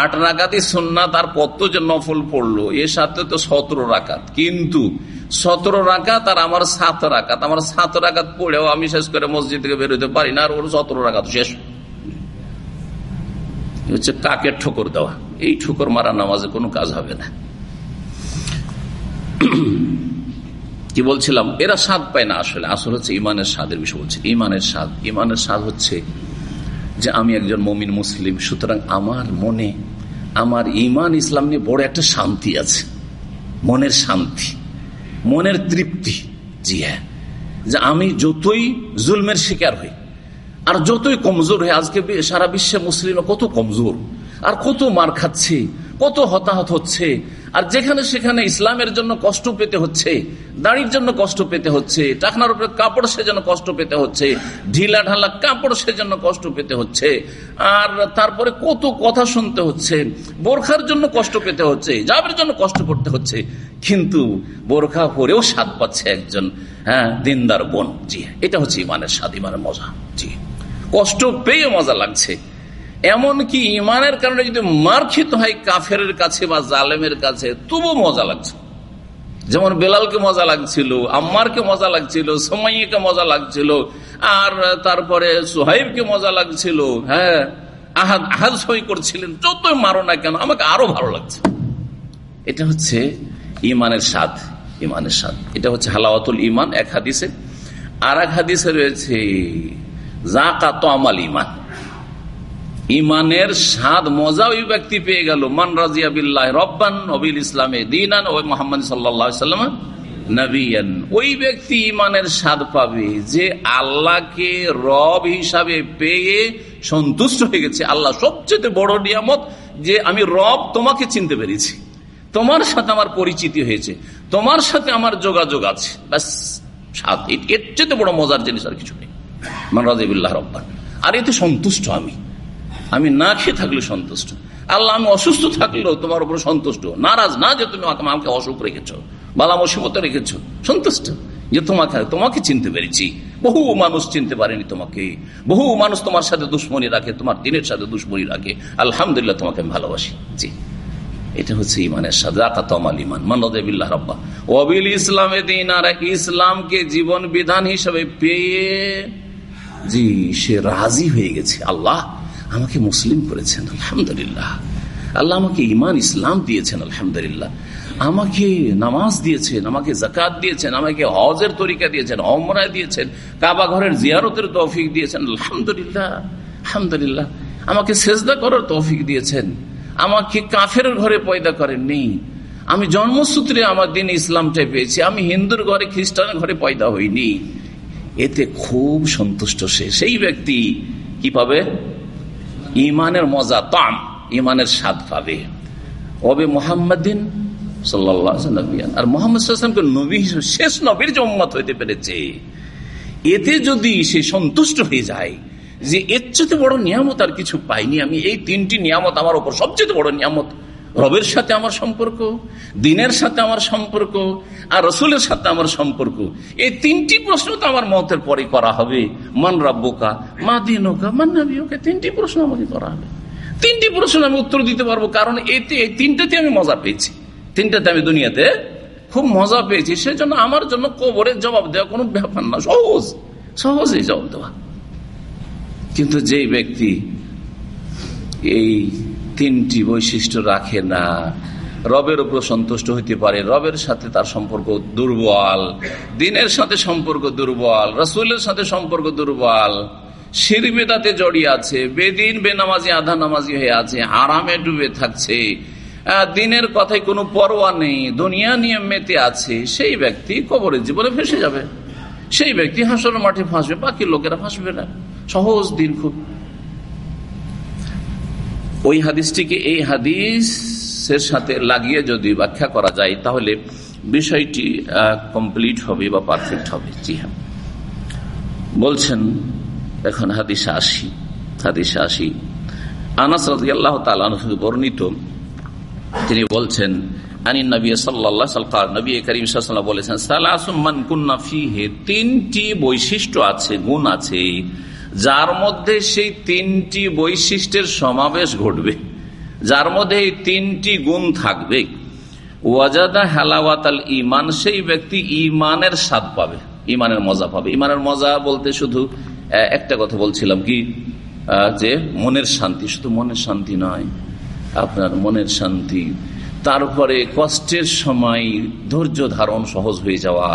আট রাকাতই সোননাথ আর কত যে নফল পড়ল, এর সাথে তো সতেরো রাকাত। কিন্তু সতেরো রাকাত আর আমার সাত রাকাত, আমার সাত রাকাত পড়েও আমি শেষ করে মসজিদ থেকে বেরোতে পারি না আর ওর সতেরো রাকাত শেষ। হচ্ছে কাকের ঠোকর দেওয়া। এই ঠোকর মারা নামাজে কোনো কাজ হবে না। কি বলছিলাম? এরা স্বাদ পায় না আসলে। আসল হচ্ছে ইমানের স্বাদের বিষয় বলছে। ইমানের স্বাদ। ইমানের স্বাদ হচ্ছে যে আমি একজন মমিন মুসলিম, সুতরাং আমার মনে, আমার ইমান ইসলাম নিয়ে বড় একটা শান্তি আছে। মনের শান্তি। মনের তৃপ্তি। জি হ্যাঁ। যে আমি যতই জুলমের শিকার হই, আর যতই কমজোর হয় আজকে সারা বিশ্বে মুসলিম কত কমজোর, আর কত মার খাচ্ছে, কত হতাহত হচ্ছে, আর যেখানে সেখানে ইসলামের জন্য কষ্ট পেতে হচ্ছে দাড়ির জন্য কষ্ট পেতে হচ্ছে, টাকনার উপরে কাপড় সেজন্য কষ্ট পেতে হচ্ছে, ঢিলা ঢালা কাপড় সেজন্য কষ্ট পেতে হচ্ছে, আর তারপরে কত কথা শুনতে হচ্ছে, বোরখার জন্য কষ্ট পেতে হচ্ছে যাবের জন্য কষ্ট করতে হচ্ছে, কিন্তু বোরখা পরেও স্বাদ পাচ্ছে একজন হ্যাঁ দিনদার বোন। জি, এটা হচ্ছে ইমানের স্বাদ, ইমানের মজা। জি, কষ্ট পেয়ে মজা লাগছে। এমনকি ইমানের কারণে যদি মার খেতে হয় কাফের কাছে বা জালেমের কাছে তবু মজা লাগছে। যেমন বেলালকে মজা লাগছিল, আম্মারকে মজা লাগছিল সোমাইকে মজা লাগছিল, আর তারপরে সোহাইবকে মজা লাগছিল হ্যাঁ আহাদ আহাদ সই করছিলেন, যতই মারো না কেন, আমাকে আরও ভালো লাগছে। এটা হচ্ছে ইমানের স্বাদ ইমানের স্বাদ। এটা হচ্ছে হালাওয়াতুল ইমান এক হাদিসে। আর এক হাদিসে রয়েছে জাকাত আমাল ইমান ইমানের স্বাদ, মজা ওই ব্যক্তি পেয়ে গেল। মান রাজিয়া বিল্লাহ রব্বান, নবিল ইসলামে দিনান, ওই মোহাম্মদ সাল্লাম ওই ব্যক্তি ইমানের স্বাদ পাবে যে আল্লাহকে রব হিসাবে পেয়ে সন্তুষ্ট হয়ে গেছে। আল্লাহ সবচেয়ে বড় নিয়ামত যে আমি রব তোমাকে চিনতে পেরেছি। তোমার সাথে আমার পরিচিতি হয়েছে। তোমার সাথে আমার যোগাযোগ আছে। ব্যাস, স্বাদ। এর চেয়ে বড় মজার জিনিস আর কিছু নেই। মান রাজিবুল্লাহ রব্বান। আর এতে সন্তুষ্ট আমি। আমি না খেয়ে থাকলে সন্তুষ্ট। আল্লাহ, আমি অসুস্থ থাকলেও তোমার উপর সন্তুষ্ট। নারাজ না যে তুমি আমাকে অসুখ রেখেছ, বালা মুসিবতে রেখেছ, সন্তুষ্ট যে তোমাকে তোমাকে চিনতে পেরেছি। বহু মানুষ চিনতে পারেনি তোমাকে। বহু মানুষ তোমার সাথে দুশ্মনী রাখে, তোমার দিনের সাথে দুশ্মনী রাখে। আলহামদুলিল্লাহ, তোমাকে আমি ভালোবাসি। জি। এটা হচ্ছে ইমানের সাথে। আকাতমাল ইমান মানদেবিল্লাহ রব্বা। অবিল ইসলামে দিন আর ইসলামকে জীবন বিধান হিসেবে পেয়ে, জি, সে রাজি হয়ে গেছে। আল্লাহ আমাকে মুসলিম করেছেন, আলহামদুলিল্লাহ। আল্লাহ আমাকে ইমান ইসলাম দিয়েছেন, আলহামদুলিল্লাহ। আমাকে নামাজ দিয়েছেন, আমাকে জাকাত দিয়েছেন, আমাকে হজের তরিকা দিয়েছেন অমরায় দিয়েছেন, কাবা ঘরের জিয়ারতের তৌফিক দিয়েছেন, আলহামদুলিল্লাহ আলহামদুলিল্লাহ। আমাকে সেজদা করার তৌফিক দিয়েছেন। আমাকে কাফের ঘরে পয়দা করেননি। আমি জন্মসূত্রে আমার দিন ইসলামটাই পেয়েছি। আমি হিন্দুর ঘরে, খ্রিস্টানের ঘরে পয়দা হইনি। এতে খুব সন্তুষ্ট সে। সেই ব্যক্তি কি পাবে? ইমানের মজা, তাম, ইমানের স্বাদ পাবে। অবে মোহাম্মদিন আর মোহাম্মদকে নবী শেষ নবীর যে উম্মত হইতে পেরেছে, এতে যদি সে সন্তুষ্ট হয়ে যায় যে এর চেয়ে বড় নিয়ামত আর কিছু পাইনি, আমি এই তিনটি নিয়ামত আমার ওপর সবচেয়ে বড় নিয়ামত রবের সাথে আমার সম্পর্ক, দিনের সাথে আমার সম্পর্ক, আর রসুলের সাথে আমার সম্পর্ক। এই তিনটি প্রশ্ন তো আমার মতের পরে করা হবে। মান রাব্বকা, মা দিনকা, মান তিনটি প্রশ্ন আমাকে করা হবে। তিনটি প্রশ্ন আমি উত্তর দিতে পারব, কারণ এতে, এই তিনটাতে আমি মজা পেয়েছি। তিনটাতে আমি দুনিয়াতে খুব মজা পেয়েছি, সেজন্য আমার জন্য কবরের জবাব দেওয়া কোনো ব্যাপার না। সহজ, সহজেই জবাব দেওয়া। কিন্তু যেই ব্যক্তি এই তিনটি বৈশিষ্ট্য রাখে না। রবের উপর সন্তুষ্ট হইতে পারে, রবের সাথে তার সম্পর্ক দুর্বল, দিনের সাথে সম্পর্ক দুর্বল, রসুলের সাথে সম্পর্ক দুর্বল শিরবেদাতে জড়িয়ে আছে, বেদিন, বেনামাজি, আধা নামাজি হয়ে আছে আরামে ডুবে থাকছে। দিনের কথায় কোনো পরোয়া নেই, দুনিয়া নিয়ে মেতে আছে, সেই ব্যক্তি কবরের জীবনে ফেসে যাবে। সেই ব্যক্তি হাসর মাঠে ফাঁসবে, বাকি লোকেরা ফাঁসবে না। সহজ দিন খুব। ওই হাদিসটিকে এই হাদিসের সাথে লাগিয়ে যদি ব্যাখ্যা করা যায়, তাহলে বিষয়টি কমপ্লিট হবে বা পারফেক্ট হবে। জি হ্যাঁ। বলছেন, এখন হাদিসে আসি হাদিসে আসি। আনাস রাজি আল্লাহ বর্ণিত, তিনি বলছেন বলেছেন তিনটি বৈশিষ্ট্য আছে, গুণ আছে। যার মধ্যে সেই তিনটি বৈশিষ্ট্যের সমাবেশ ঘটবে, যার মধ্যে এই তিনটি গুণ থাকবে। ওয়াজাদা হেলাওয়াত আল ইমান সেই ব্যক্তি ইমানের স্বাদ পাবে ইমানের মজা পাবে। ইমানের মজা বলতে শুধু একটা কথা বলছিলাম কি যে মনের শান্তি, শুধু মনের শান্তি নয়, আপনার মনের শান্তি। তারপরে কষ্টের সময় ধৈর্য ধারণ সহজ হয়ে যাওয়া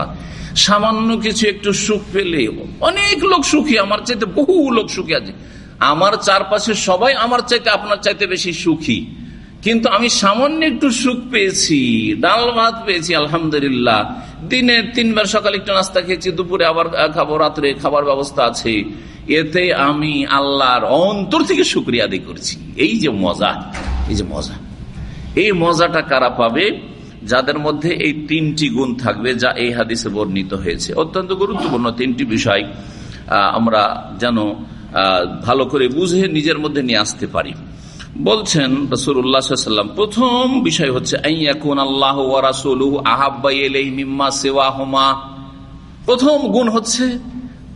সামান্য কিছু একটু সুখ পেলে অনেক লোক সুখী, আমার চাইতে বহু লোক সুখী আছে। আমার চারপাশে সবাই আমার চাইতে, আপনার চাইতে বেশি সুখী। কিন্তু আমি সামান্য একটু সুখ পেয়েছি, ডাল ভাত পেয়েছি, আলহামদুলিল্লাহ। দিনে তিনবার সকালে একটু নাস্তা খেয়েছি, দুপুরে আবার খাব, রাত্রে খাবার ব্যবস্থা আছে। এতে আমি আল্লাহর অন্তর থেকে শুক্রিয়া আদায় করছি। এই যে মজা, এই যে মজা। এই মজাটা কারা পাবে? যাদের মধ্যে এই তিনটি গুণ থাকবে যা এই হাদিসে বর্ণিত হয়েছে। অত্যন্ত গুরুত্বপূর্ণ তিনটি বিষয় আমরা যেন ভালো করে বুঝে নিজের মধ্যে নিয়ে আসতে পারি। বলছেন রসুল্লাহাম প্রথম বিষয় হচ্ছে প্রথম গুণ হচ্ছে,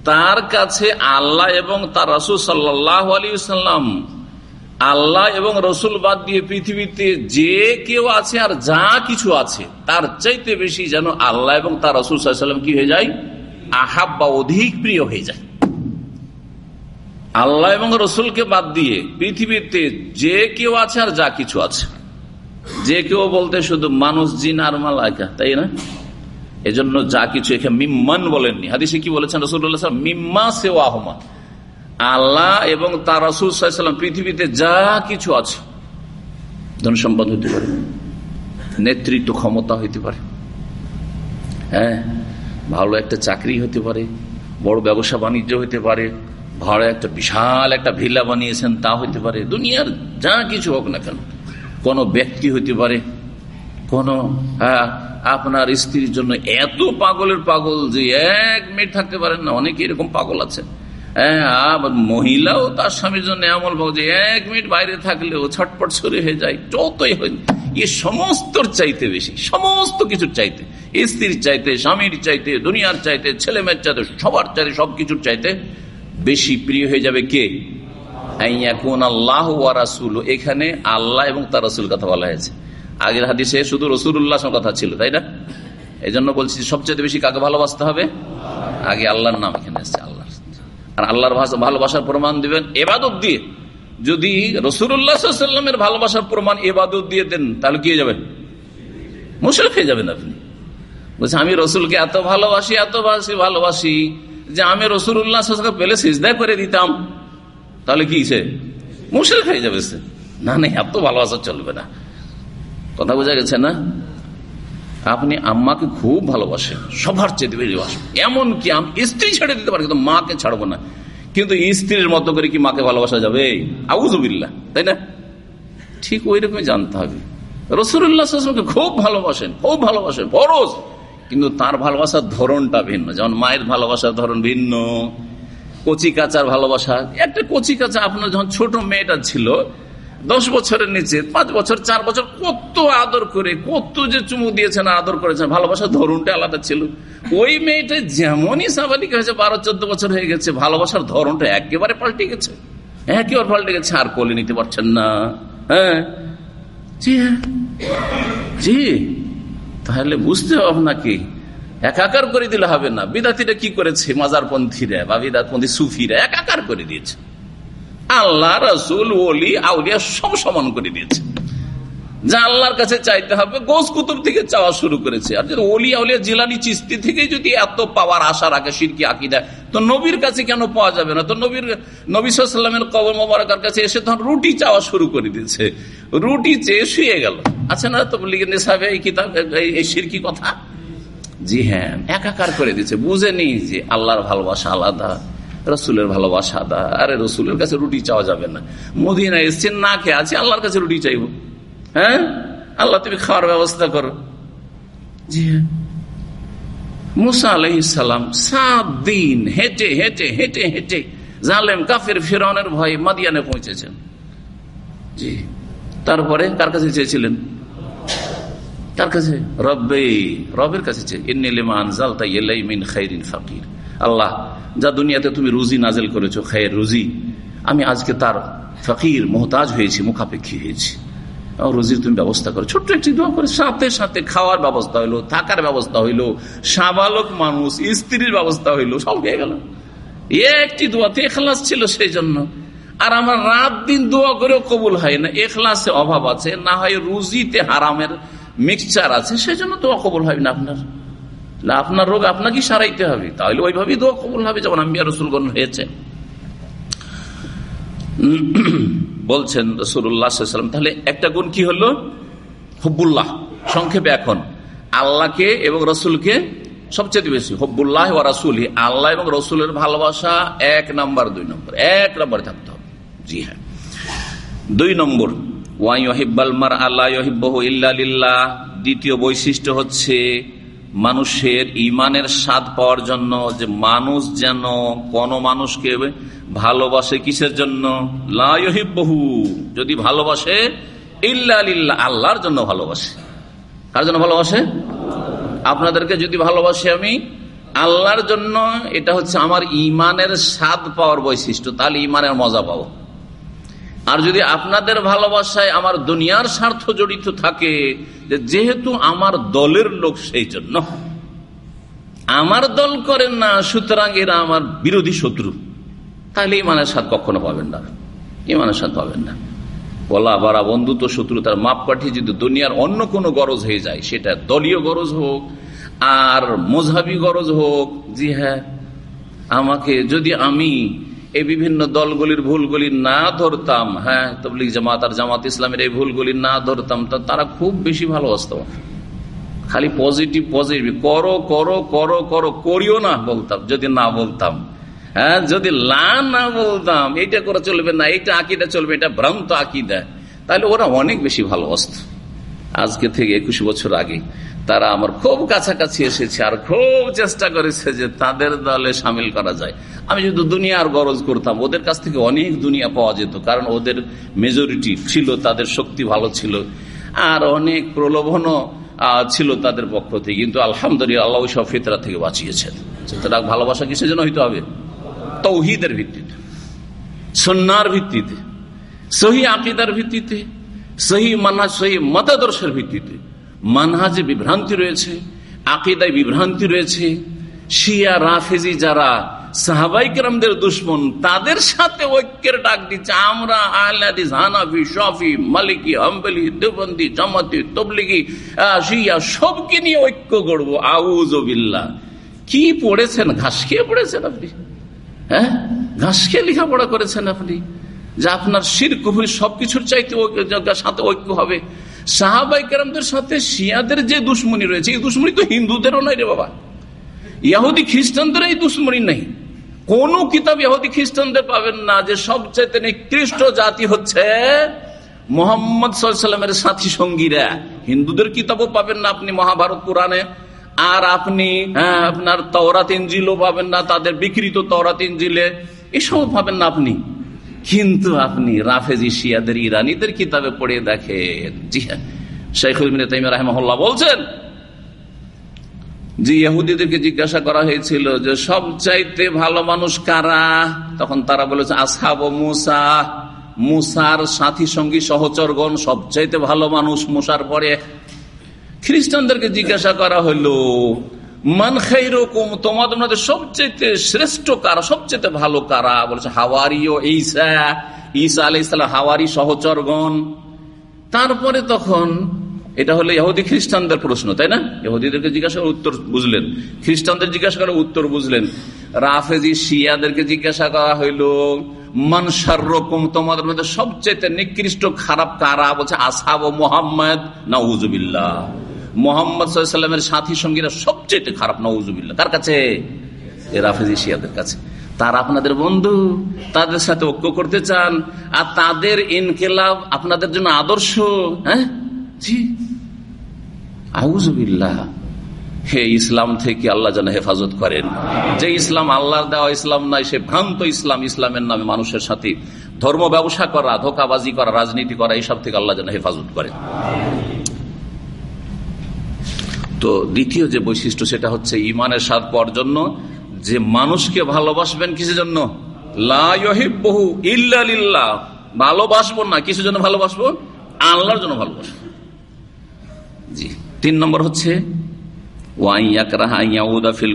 তার কাছে আল্লাহ এবং তার রসুল সাল্লাহ আলী সাল্লাম আল্লাহ এবং রসুল বাদ দিয়ে পৃথিবীতে যে কেউ আছে আর যা কিছু আছে, তার চাইতে বেশি যেন আল্লাহ এবং তার রসুল সাল্লাম কি হয়ে যায়? আহাব বা অধিক প্রিয় হয়ে যায়। আল্লাহ এবং রসুলকে বাদ দিয়ে পৃথিবীতে যে কেউ আছে আর যা কিছু আছে। যে কেউ বলতে শুধু মানুষ, জিন আর মালাইকা, তাই না? এজন্য যা কিছু এখানে মিম্মান বলেননি। হাদিসে কি বলেছেন রসুল্লাহ মিম্মা সেওয়া হমা আল্লাহ এবং তার রসুলাম পৃথিবীতে যা কিছু আছে ধন সম্পদ হইতে পারে নেতৃত্ব ক্ষমতা হইতে পারে হ্যাঁ ভালো একটা চাকরি হতে পারে বড় ব্যবসা বাণিজ্য হইতে পারে ভালো একটা বিশাল একটা ভিলা বানিয়েছেন তা হইতে পারে দুনিয়ার যা কিছু হোক না কেন কোনো ব্যক্তি হইতে পারে কোন হ্যাঁ, আপনার স্ত্রীর জন্য এত পাগলের পাগল যে এক মিনিট থাকতে পারেন না অনেকে এরকম পাগল আছে মহিলাও তার স্বামীর জন্য এমন যে এক মিনিট বাইরে থাকলেও ছটপট সরে হয়ে যায়, যতই হয় এ সমস্ত চাইতে বেশি, সমস্ত কিছুর চাইতে। স্ত্রীর চাইতে, স্বামীর চাইতে, দুনিয়ার চাইতে ছেলে মেয়ের চাইতে, সবার চাইতে সবকিছুর চাইতে বেশি প্রিয় হয়ে যাবে কে? এখন আল্লাহ রাসুল। এখানে আল্লাহ এবং তার রসুল কথা বলা হয়েছে। আগের হাদিসে শুধু রসুল রসুল্লাহ কথা ছিল, তাই না? এই জন্য বলছি সবচেয়ে বেশি কাকে ভালোবাসতে হবে? আগে আল্লাহর নাম এখানে আসছে আর আল্লাহর ভালোবাসার প্রমাণ দিবেন, এবাদত দিয়ে। যদি রসুল্লাহামের ভালোবাসার প্রমাণ এবাদত দিয়ে দেন, তাহলে কি যাবেন? মুশরিক হয়ে যাবেন আপনি। বলছে, আমি রসুলকে এত ভালোবাসি, এত বাসি ভালোবাসি যে আমি রসুল্লাহ পেলে সিজদা করে দিতাম। তাহলে কি সে? মুশরিক হয়ে যাবে সে। না না, এত ভালোবাসা চলবে না। কথা বোঝা গেছে না? আপনি আম্মাকে খুব ভালোবাসেন, সবার চেয়ে বেশি এমন কি স্ত্রী ছেড়ে দিতে পারে, কিন্তু মাকে ছাড়বো না। কিন্তু স্ত্রীর মতো করে কি মাকে ভালোবাসা যাবে? আউজুবিল্লা তাই না? ঠিক ওই রকমই জানতে হবে। রসুল্লাহকে খুব ভালোবাসেন খুব ভালোবাসেন, ফরজ। কিন্তু তার ভালোবাসার ধরনটা ভিন্ন। যেমন মায়ের ভালোবাসার ধরন ভিন্ন, কচি কাচার ভালোবাসা। একটা কচি কাচা আপনার যখন ছোট মেয়েটা ছিল দশ বছরের নিচে, পাঁচ বছর, চার বছর, কত আদর করে, কত যে চুমু দিয়েছেন, আদর করেছেন, ভালোবাসার ধরনটা আলাদা ছিল। ওই মেয়েটা যেমনই স্বাভাবিক হয়েছে, বারো, চোদ্দ বছর হয়ে গেছে, ভালোবাসার ধরনটা একেবারে পাল্টে গেছে। একেবারে পাল্টে গেছে, আর কোলে নিতে পারছেন না। হ্যাঁ? জি হ্যাঁ। তাহলে বুঝতে হবে আপনাকে, একাকার করে দিলে হবে না। বিদাতিরা কি করেছে? মাজারপন্থীরা বা বিদাতপন্থী সুফিরা একাকার করে দিয়েছে। আল্লাহ রসুল, ওলি, আউলিয়া সব সমান করে দিয়েছে। যা আল্লাহর কাছে চাইতে হবে গোস কুতুব থেকে চাওয়া শুরু করেছে। আর যদি ওলি, আউলিয়া, জিলানি চিস্তি থেকে যদি এত পাওয়ার আশা রাখে সিরকি আকিদা, তো নবীর কাছে কেন পাওয়া যাবে না? তো নবীর, নবী সাল্লামের কবর মোবারকার কাছে এসে তখন রুটি চাওয়া শুরু করে দিয়েছে। রুটি চেয়ে শুয়ে গেল। আছে না, তো লিখে নেশাবে এই কিতাব, এই সিরকি কথা? জি হ্যাঁ একাকার করে দিচ্ছে বুঝেনি যে আল্লাহর ভালোবাসা আলাদা। রসুলের ভালোবাসা আদা আরে রসুলের কাছে রুটি চাওয়া যাবে না। মদিনা এসছেন, না খেয়ে আছে, আল্লাহর কাছে রুটি চাইব। হ্যাঁ? আল্লাহ, তুমি খাওয়ার ব্যবস্থা করো। জি হ্যাঁ। মুসা আলহিসাম সাত দিন হেঁটে হেঁটে হেঁটে হেঁটে জালেম কাফের ফেরানের ভয় মাদিয়ানে পৌঁছেছেন। জি। তারপরে কার কাছে চেয়েছিলেন? কার কাছে? রব্বে, রবের কাছে ফাকির। আল্লাহ, যা দুনিয়াতে তুমি রুজি নাজেল করেছ, খায়ের রুজি। আমি আজকে তার ফকির, মোহতাজ হয়েছি, মুখাপেক্ষী হয়েছি। রুজির তুমি ব্যবস্থা করো। ছোট্ট একটি দোয়া করে, সাথে সাথে খাওয়ার ব্যবস্থা হইল, থাকার ব্যবস্থা হইল, সাবালক মানুষ, স্ত্রীর ব্যবস্থা হইল, সব হয়ে গেল। একটি দোয়াতে এখলাস ছিল সেই জন্য। আর আমার রাত দিন দোয়া করেও কবুল হয় না। এখলাসে অভাব আছে, না হয় রুজিতে হারামের মিক্সচার আছে সেই জন্য দোয়া কবুল হয় না আপনার। আপনার রোগ আপনাকে সারাইতে হবে। তাহলে ওইভাবেই দোয়া কবুল হবে, যেমন আমি আম্বিয়া রসুলগণ হয়েছে। বলছেন রসুল্লাহাম তাহলে একটা গুণ কি হলো? হব্বুল্লাহ, সংক্ষেপে এখন। আল্লাহকে এবং রসুলকে সবচেয়ে বেশি, হব্বুল্লাহ ও রাসুল, আল্লাহ এবং রসুলের ভালোবাসা এক নম্বর, দুই নম্বর, এক নম্বরে থাকতে হবে। জি হ্যাঁ। দুই নম্বর ওয়াই ওহিবাল আল্লাহ ইহিব্বাহ ইল্লা দ্বিতীয় বৈশিষ্ট্য হচ্ছে মানুষের ইমানের স্বাদ পাওয়ার জন্য যে মানুষ যেন কোন মানুষকে ভালোবাসে কিসের জন্য? লাহিব্বহু যদি ভালোবাসে, ইল্লা আল্লাহর জন্য ভালোবাসে। কার জন্য ভালোবাসে? আপনাদেরকে যদি ভালোবাসি আমি, আল্লাহর জন্য, এটা হচ্ছে আমার ইমানের স্বাদ পাওয়ার বৈশিষ্ট্য, তাহলে ইমানের মজা পাবো। আর যদি আপনাদের ভালোবাসায় আমার দুনিয়ার স্বার্থ জড়িত থাকে যেহেতু আমার দলের লোক, সেই জন্য। আমার দল করেন না, সুতরাং এরা আমার বিরোধী শত্রু। তাহলে ইমানের স্বাদ কখনো পাবেন না। ইমানের স্বাদ পাবেন না। বলা বারা বন্ধুত্ব শত্রুতার মাপ পাঠিয়ে যদি দুনিয়ার অন্য কোনো গরজ হয়ে যায়, সেটা দলীয় গরজ হোক, আর মজাবি গরজ হোক, জি হ্যাঁ আমাকে যদি আমি এই বিভিন্ন দলগুলির ভুলগুলি না ধরতাম হ্যাঁ তবলিক জামাত আর জামাত ইসলামের এই ভুলগুলি না ধরতাম, তা তারা খুব বেশি ভালোবাসত খালি পজিটিভ পজিটিভ করো করো করো করো, করিও না বলতাম, যদি না বলতাম। হ্যাঁ যদি লা না বলতাম, এইটা করে চলবে না, এইটা আঁকিটা চলবে, এটা ভ্রান্ত আকিদা। তাহলে ওরা অনেক বেশি ভালোবাসত আজকে থেকে একুশ বছর আগে। তারা আমার খুব কাছাকাছি এসেছে আর খুব চেষ্টা করেছে যে তাদের দলে সামিল করা যায়। আমি যদি দুনিয়ার গরজ করতাম, ওদের কাছ থেকে অনেক দুনিয়া পাওয়া যেত, কারণ ওদের মেজরিটি ছিল, তাদের শক্তি ভালো ছিল, আর অনেক প্রলোভনও ছিল তাদের পক্ষ থেকে। কিন্তু আলহামদুলিল্লাহ আল্লাহ সব ফিতরা থেকে বাঁচিয়েছেন। সুতরাং ভালোবাসা কিসের জন্য হইতে হবে? তৌহিদের ভিত্তিতে সন্ন্যার ভিত্তিতে, সহি আকিদার ভিত্তিতে, সহি মানা সহি মতাদর্শের ভিত্তিতে। মানহাজে বিভ্রান্তি রয়েছে, আকিদায় বিভ্রান্তি রয়েছে, শিয়া, রাফেজি যারা সাহাবাইকরামদের দুশ্মন, তাদের সাথে ঐক্যের ডাক দিচ্ছে, আমরা আহলাদিস হানাফি শফি, মালিকি, হাম্বলি দেবন্দি জামাতি, তবলিগি শিয়া, সবকে নিয়ে ঐক্য করব আউজবিল্লা কি পড়েছেন? ঘাস খেয়ে পড়েছেন আপনি? হ্যাঁ? ঘাস খেয়ে লেখাপড়া করেছেন আপনি? যে আপনার শির কুহুরি সবকিছুর চাইতে সাথে ঐক্য হবে। সাহাবাইকারদের সাথে শিয়াদের যে দুশ্মনী রয়েছে এই দুশ্মনী তো হিন্দুদেরও নয় রে বাবা। ইয়াহুদি খ্রিস্টানদের এই দুশ্মনী নেই। কোন কিতাব ইহুদি খ্রিস্টানদের পাবেন না যে সবচেয়ে নিকৃষ্ট জাতি হচ্ছে মোহাম্মদ সাল্লামের সাথী সঙ্গীরা। হিন্দুদের কিতাবও পাবেন না আপনি মহাভারত পুরাণে। আর আপনি হ্যাঁ, আপনার তওরাত ইঞ্জিলও পাবেন না তাদের বিকৃত তওরাত ইঞ্জিলে এসব পাবেন না আপনি। কিন্তু আপনি রাফেজি শিয়াদের ইরানিদের কিতাবে পড়ে দেখেন। জি হ্যাঁ। শেখুল রাহমহল্লা বলছেন, যে ইহুদিদেরকে জিজ্ঞাসা করা হয়েছিল যে সবচাইতে ভালো মানুষ কারা? তখন তারা বলেছে আসাব মুসা। মুসার সাথী সঙ্গী সহচরগণ সবচাইতে ভালো মানুষ মুসার পরে। খ্রিস্টানদেরকে জিজ্ঞাসা করা হলো মান রকম তোমাদের মধ্যে সবচেয়ে শ্রেষ্ঠ কারা সবচেয়ে ভালো কারা? বলছে, হাওয়ারি ও ঈসা। ঈসা আলাই হাওয়ারি সহচরগণ। তারপরে তখন, এটা হলো ইহুদি খ্রিস্টানদের প্রশ্ন, তাই না? ইহুদিদেরকে জিজ্ঞাসা করে উত্তর বুঝলেন। খ্রিস্টানদের জিজ্ঞাসা করে উত্তর বুঝলেন। রাফেজি শিয়াদেরকে জিজ্ঞাসা করা হইল মানসার রকম তোমাদের মধ্যে সবচেয়ে নিকৃষ্ট খারাপ কারা? বলছে, আসাব মোহাম্মদ, নউজুবিল্লাহ। মোহাম্মদ সাল্লামের সাথী সঙ্গীরা সবচেয়ে খারাপ, নউজুবিল্লাহ। কার কাছে? রাফেজি শিয়াদের কাছে। তারা আপনাদের বন্ধু, তাদের সাথে ঐক্য করতে চান, আর তাদের ইনকেলাব আপনাদের জন্য আদর্শ হ্যাঁ? জি। আউজবিল্লাহ হে ইসলাম থেকে আল্লাহ যেন হেফাজত করেন। যে ইসলাম আল্লাহর দেওয়া ইসলাম নাই সে ভ্রান্ত ইসলাম, ইসলামের নামে মানুষের সাথে ধর্ম ব্যবসা করা, ধোকাবাজি করা, রাজনীতি করা, এইসব থেকে আল্লাহ যেন হেফাজত করেন। তো দ্বিতীয় যে বৈশিষ্ট্য সেটা হচ্ছে ইমানের স্বাদ পাওয়ার জন্য, যে মানুষকে ভালোবাসবেন কিসের জন্য? বহু ইল্লা ভালোবাসবো না, কিসের জন্য ভালোবাসবো? আল্লাহর জন্য ভালোবাসবো। জি, তিন নম্বর হচ্ছে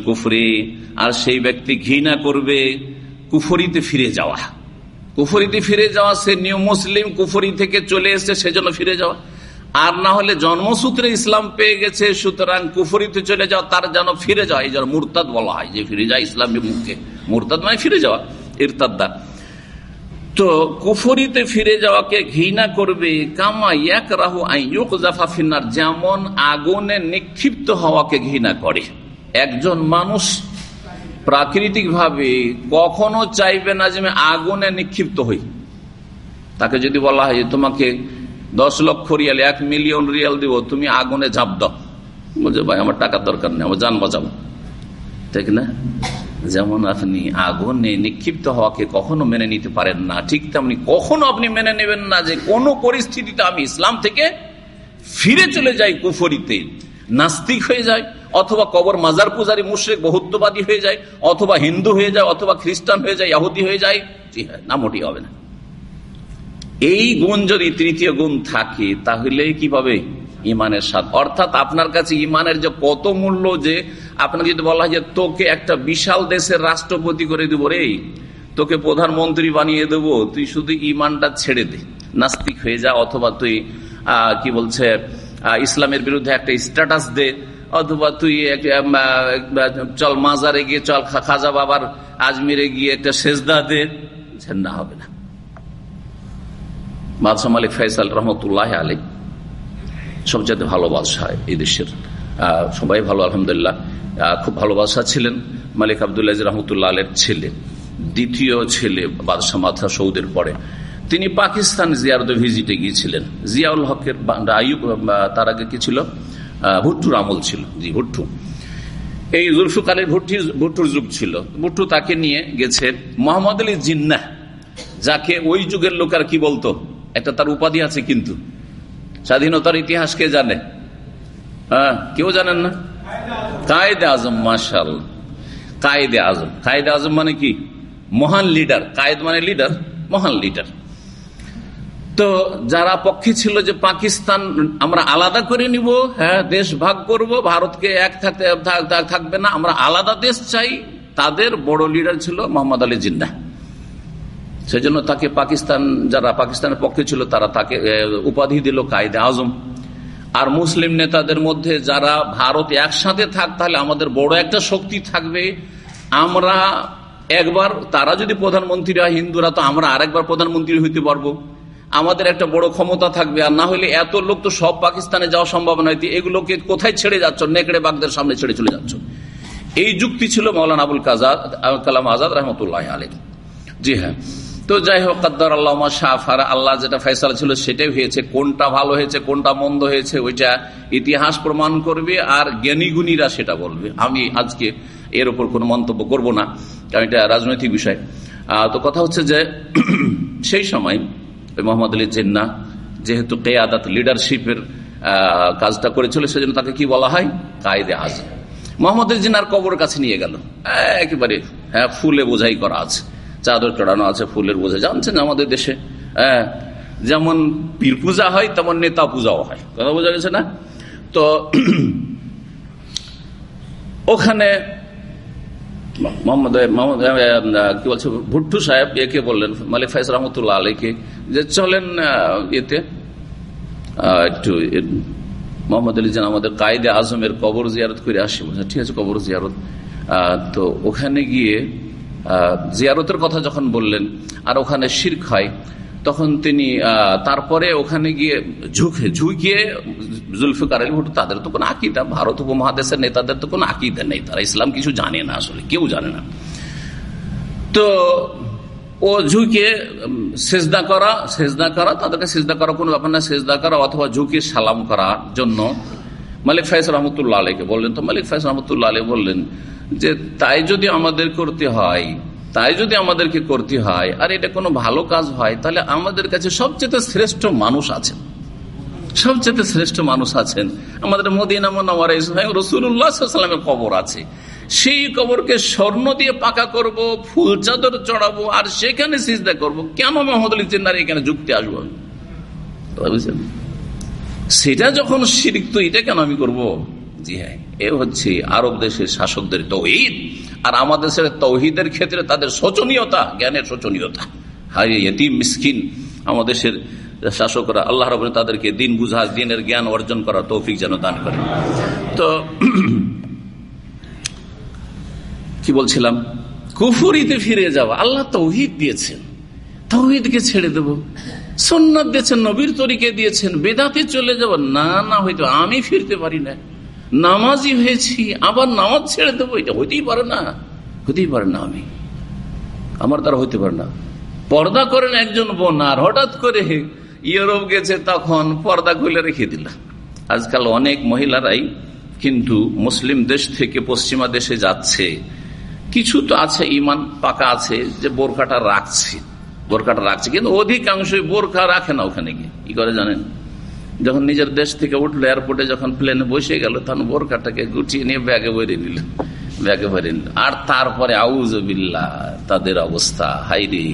কুফরে। আর সেই ব্যক্তি ঘৃণা করবে কুফরিতে ফিরে যাওয়া। কুফরিতে ফিরে যাওয়া, সে নিউ মুসলিম কুফরি থেকে চলে এসছে, সেজন্য ফিরে যাওয়া। আর না হলে জন্মসূত্রে ইসলাম পেয়ে গেছে, সুতরাং কুফরিতে চলে যাওয়া তার যেন ফিরে যাওয়া এই যেন মুরতাদ বলা হয়, যে ফিরে যায় ইসলামের মুখে মুরতাদ মানে ফিরে যাওয়া ইরতাদ্দা তো কুফরিতে ফিরে যাওয়াকে ঘৃণা করবে, কামা এক রাহু আইনার যেমন আগুনে নিক্ষিপ্ত হওয়াকে ঘৃণা করে। একজন মানুষ প্রাকৃতিক ভাবে কখনো চাইবে না যে আগুনে নিক্ষিপ্ত হই। তাকে যদি বলা হয় তোমাকে দশ লক্ষ রিয়াল, এক মিলিয়ন রিয়াল দিব, তুমি আগুনে ঝাঁপ দাও। বলছে, ভাই, আমার টাকার দরকার নেই, আমার যান বাঁচাবো ঠিক না? যেমন আপনি আগুনে নিক্ষিপ্ত হওয়াকে কখনো মেনে নিতে পারেন না, ঠিক তেমনি কখনো আপনি মেনে নেবেন না যে কোন পরিস্থিতিতে আমি ইসলাম থেকে ফিরে চলে যাই কুফরিতে। নাস্তিক হয়ে যায় অথবা কবর মাজার পূজারী মুশ্রেক, বহুত্ববাদী হয়ে যায় অথবা হিন্দু হয়ে যায় অথবা খ্রিস্টান হয়ে যায় ইহুদি হয়ে যায় হ্যাঁ না মোটি হবে না। এই গুণ যদি তৃতীয় গুণ থাকে, তাহলে কীভাবে? ইমানের স্বাদ। অর্থাৎ আপনার কাছে ইমানের যে কত মূল্য যে, আপনাকে যদি বলা হয় যে, তোকে একটা বিশাল দেশের রাষ্ট্রপতি করে দেবো রে। তোকে প্রধানমন্ত্রী বানিয়ে দেব। তুই শুধু ইমানটা ছেড়ে দে। নাস্তিক হয়ে যা অথবা তুই কি বলছে ইসলামের বিরুদ্ধে একটা স্ট্যাটাস দে। অথবা তুই চল মাজারে গিয়ে চল খাজা বাবার আজমিরে গিয়ে একটা সেজদা দে। না হবে না। বাদশাহ মালিক ফৈসাল রহমতুল্লাহ আলী। সবচেয়ে ভালো বাদশাহ এই দেশের। সবাই ভালো, আলহামদুলিল্লাহ। খুব ভালো বাদশাহ ছিলেন। মালিক আবদুল্লাহ রহমতুল্লাহ আলের ছেলে, দ্বিতীয় ছেলে বাদশাহ মাথা সৌদের পরে। তিনি পাকিস্তান জিয়ারত ভিজিটে গিয়েছিলেন। জিয়াউল হকের আয়ুব তার আগে কি ছিল? ভুট্টুর আমল ছিল। জি, ভুট্টু। এই জুলফুকালের ভুট্টির ভুট্টুর যুগ ছিল। ভুট্টু তাকে নিয়ে গেছে মোহাম্মদ আলী জিন্না যাকে ওই যুগের লোকের কি বলতো? একটা তার উপাধি আছে কিন্তু। স্বাধীনতার ইতিহাস কে জানে? হ্যাঁ কেউ জানেন না? কায়দে আজম মার্শাল কায়দে আজম। কায়দে আজম মানে কি? মহান লিডার। কায়েদ মানে লিডার, মহান লিডার। তো যারা পক্ষে ছিল যে পাকিস্তান আমরা আলাদা করে নিব হ্যাঁ দেশ ভাগ করব, ভারতকে এক থাকতে থাকবে না, আমরা আলাদা দেশ চাই, তাদের বড় লিডার ছিল মোহাম্মদ আলী জিন্না সেজন্য তাকে পাকিস্তান, যারা পাকিস্তানের পক্ষে ছিল, তারা তাকে উপাধি দিল কায়দে আজম। আর মুসলিম নেতাদের মধ্যে যারা ভারত একসাথে থাক, তাহলে আমাদের বড় একটা শক্তি থাকবে। আমরা একবার, তারা যদি প্রধানমন্ত্রী হয়, হিন্দুরা তো আমরা আরেকবার প্রধানমন্ত্রী হইতে পারব। আমাদের একটা বড় ক্ষমতা থাকবে। আর না হলে এত লোক তো সব পাকিস্তানে যাওয়া সম্ভব নয় এগুলোকে কোথায় ছেড়ে যাচ্ছ? নেকড়ে বাগদের সামনে ছেড়ে চলে যাচ্ছ। এই যুক্তি ছিল মৌলানা আবুল কাজাদ কালাম আজাদ রহমতুল্লাহ আলী জি হ্যাঁ। তো যাই হোক, কাদ্দার আল্লাহ শাহফার আল্লাহ যেটা ফেসলা ছিল সেটাই হয়েছে। কোনটা ভালো হয়েছে, কোনটা মন্দ হয়েছে, ওইটা ইতিহাস প্রমাণ করবে আর জ্ঞানীগুণীরা সেটা বলবে। আমি আজকে এর উপর কোনো মন্তব্য করব না, কারণ এটা রাজনৈতিক বিষয়। তো কথা হচ্ছে যে [clears throat] সেই সময় মোহাম্মদ আলী জেন্না যেহেতু কেয়াদাত লিডারশিপের কাজটা করেছিল, সেজন্য তাকে কি বলা হয়? কায়দে আজ মোহাম্মদ জিনার কবর কাছে নিয়ে গেল। একেবারে হ্যাঁ ফুলে বোঝাই করা আছে। চাদর চড়ানো আছে, ফুলের বোঝা। জানছেন আমাদের দেশে? হ্যাঁ যেমন পীর পূজা হয়, তেমন নেতা পূজাও হয়। কথা বোঝা গেছে না? তো [clears throat] ওখানে কি বলছে, ভুট্টু সাহেব একে বললেন, মালিক ফাইজ রহমতুল্লাহ আলীকে যে চলেন এতে একটু মোহাম্মদ আলী যেন আমাদের কায়দে আজমের কবর জিয়ারত করে আসি। ঠিক আছে, কবর জিয়ারত। তো ওখানে গিয়ে জিয়ারতের কথা যখন বললেন আর ওখানে শির্ক হয়, তখন তিনি তারপরে ওখানে গিয়ে ঝুঁকে, ঝুঁকিয়ে জুলফিকার আলী ভুট্টো তাদের তো কোনো আকিদা, ভারত উপমহাদেশের নেতাদের তো কোনো আকিদা নেই, তারা ইসলাম কিছু জানে না আসলে, কেউ জানে না। তো ও ঝুঁকে সেজদা করা সেজদা করা, তাদেরকে সেজদা করা কোনো ব্যাপার না, সেজদা করা অথবা ঝুঁকে সালাম করার জন্য মালিক ফাইজ রহমতুল্লাহ আলীকে বললেন, তো মালিক ফাইজ রহমতুল্লাহ আলী বললেন যে, তাই যদি আমাদের করতে হয়, তাই যদি আমাদেরকে করতে হয়, আর এটা কোনো ভালো কাজ হয়, তাহলে আমাদের কাছে সবচেয়ে শ্রেষ্ঠ মানুষ আছেন। সবচেয়ে শ্রেষ্ঠ মানুষ আছেন। আমাদের মদিনা কবর আছে। সেই কবরকে স্বর্ণ দিয়ে পাকা করব, ফুল চাদর চড়াবো, আর সেখানে সিজদা করব। কেন মোহাম্মদ আলী চিন্নার এখানে যুক্তি আসব? বুঝছেন? সেটা যখন শিরিক তো এটা কেন আমি করব? জি হ্যাঁ এ হচ্ছে আরব দেশের শাসকদের তৌহিদ, আর আমাদের দেশের তৌহিদের ক্ষেত্রে তাদের শোচনীয়তা, জ্ঞানের শোচনীয়তা। হাই এটি মিসকিন আমাদের শাসকরা, আল্লাহ রব তাদেরকে দিন বুঝা দিনের জ্ঞান অর্জন করার তৌফিক যেন দান করে। তো, কি বলছিলাম? কুফুরিতে ফিরে যাওয়া, আল্লাহ তৌহিদ দিয়েছেন। তৌহিদকে ছেড়ে দেব। সন্ন্যত দিয়েছেন, নবীর তরিকে দিয়েছেন, বেদাতে চলে যাব। না না, হয়তো আমি ফিরতে পারি না। নামাজি হয়েছি, আবার নামাজ ছেড়ে দেবো, এটা হইতেই পারে না। হইতেই পারে না আমি। আমার দ্বারা হইতে পারে না। পর্দা করেন একজন বোন, আর হঠাৎ করে ইউরোপ গেছে, তখন পর্দা খুলে রেখে দিল। আজকাল অনেক মহিলারাই কিন্তু মুসলিম দেশ থেকে পশ্চিমা দেশে যাচ্ছে। কিছু তো আছে, ইমান পাকা আছে, যে বোরখাটা রাখছে। বোরখাটা রাখছে, কিন্তু অধিকাংশই বোরখা রাখে না ওখানে গিয়ে। কি করে জানেন? যখন নিজের দেশ থেকে উঠল এয়ারপোর্টে যখন প্লেনে বসে গেল, তখন বোরকাটাকে গুটিয়ে নিয়ে ব্যাগে ভরে নিল। ব্যাগে ভরে নিল। আর তারপরে আউজ বিল্লা তাদের অবস্থা। হাইরে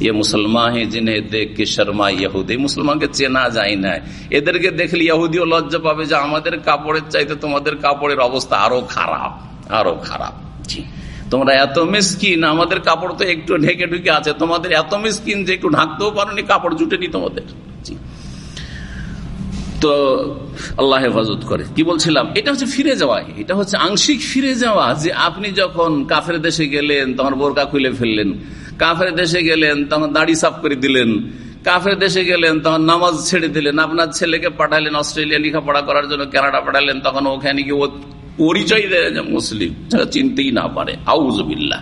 ইয়ে মুসলমান হে জিনে দেখ কে শর্মা ইহুদি। মুসলমানকে চেনা যায় না। এদেরকে দেখলে ইহুদিও লজ্জা পাবে যে আমাদের কাপড়ের চাইতে তোমাদের কাপড়ের অবস্থা আরও খারাপ আরও খারাপ। জি। তোমরা এত মিসকিন, আমাদের কাপড় তো একটু ঢেকে ঢুকে আছে, তোমাদের এত মিসকিন যে একটু ঢাকতেও পারো কাপড় জুটেনি তোমাদের। তো আল্লাহ হেফাজত করে। কি বলছিলাম? এটা হচ্ছে ফিরে যাওয়া, এটা হচ্ছে আংশিক ফিরে যাওয়া, যে আপনি যখন কাফের দেশে গেলেন, তখন বোরকা খুলে ফেললেন, কাফের দেশে গেলেন, তখন দাড়ি সাফ করে দিলেন, কাফের দেশে গেলেন, তখন নামাজ ছেড়ে দিলেন, আপনার ছেলেকে পাঠালেন, অস্ট্রেলিয়া লেখাপড়া করার জন্য কানাডা পাঠালেন, তখন ওখানে গিয়ে পরিচয় দেয় যে মুসলিম। চিনতেই না পারে। আউজবিল্লা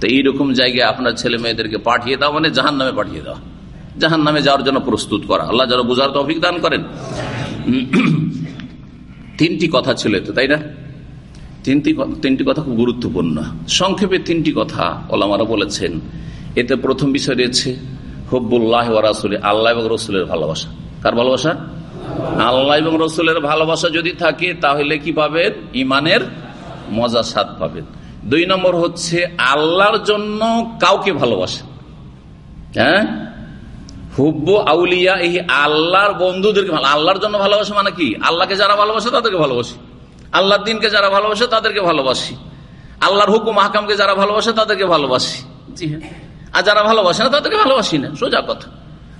তো এইরকম জায়গায় আপনার ছেলে মেয়েদেরকে পাঠিয়ে দেওয়া মানে জাহান নামে পাঠিয়ে দেওয়া জাহান নামে যাওয়ার জন্য প্রস্তুত করা। আল্লাহ যারা বুঝার তো অভিজ্ঞান করেন। তিনটি কথা ছিল তো তাই না? তিনটি তিনটি কথা খুব গুরুত্বপূর্ণ। সংক্ষেপে তিনটি কথা ওলামারা বলেছেন। এতে প্রথম বিষয় রয়েছে, হব্বুল্লাহ রাসুল, আল্লাহ এবং রসুলের ভালোবাসা। কার ভালোবাসা? আল্লাহ এবং রসুলের ভালোবাসা যদি থাকে, তাহলে কি পাবেন? ইমানের মজা স্বাদ পাবেন। দুই নম্বর হচ্ছে, আল্লাহর জন্য কাউকে ভালোবাসা হ্যাঁ? হুব্বু আউলিয়া, এই আল্লাহর বন্ধুদেরকে আল্লাহর জন্য ভালোবাসে মানে কি? আল্লাহকে যারা ভালোবাসে, তাদেরকে ভালোবাসি। আল্লাহর দিনকে যারা ভালোবাসে, তাদেরকে ভালোবাসি। আল্লাহর হুকুম হাকামকে যারা ভালোবাসে, তাদেরকে ভালোবাসি। হ্যাঁ। আর যারা ভালোবাসে না, তাদেরকে ভালোবাসি না। সোজা কথা।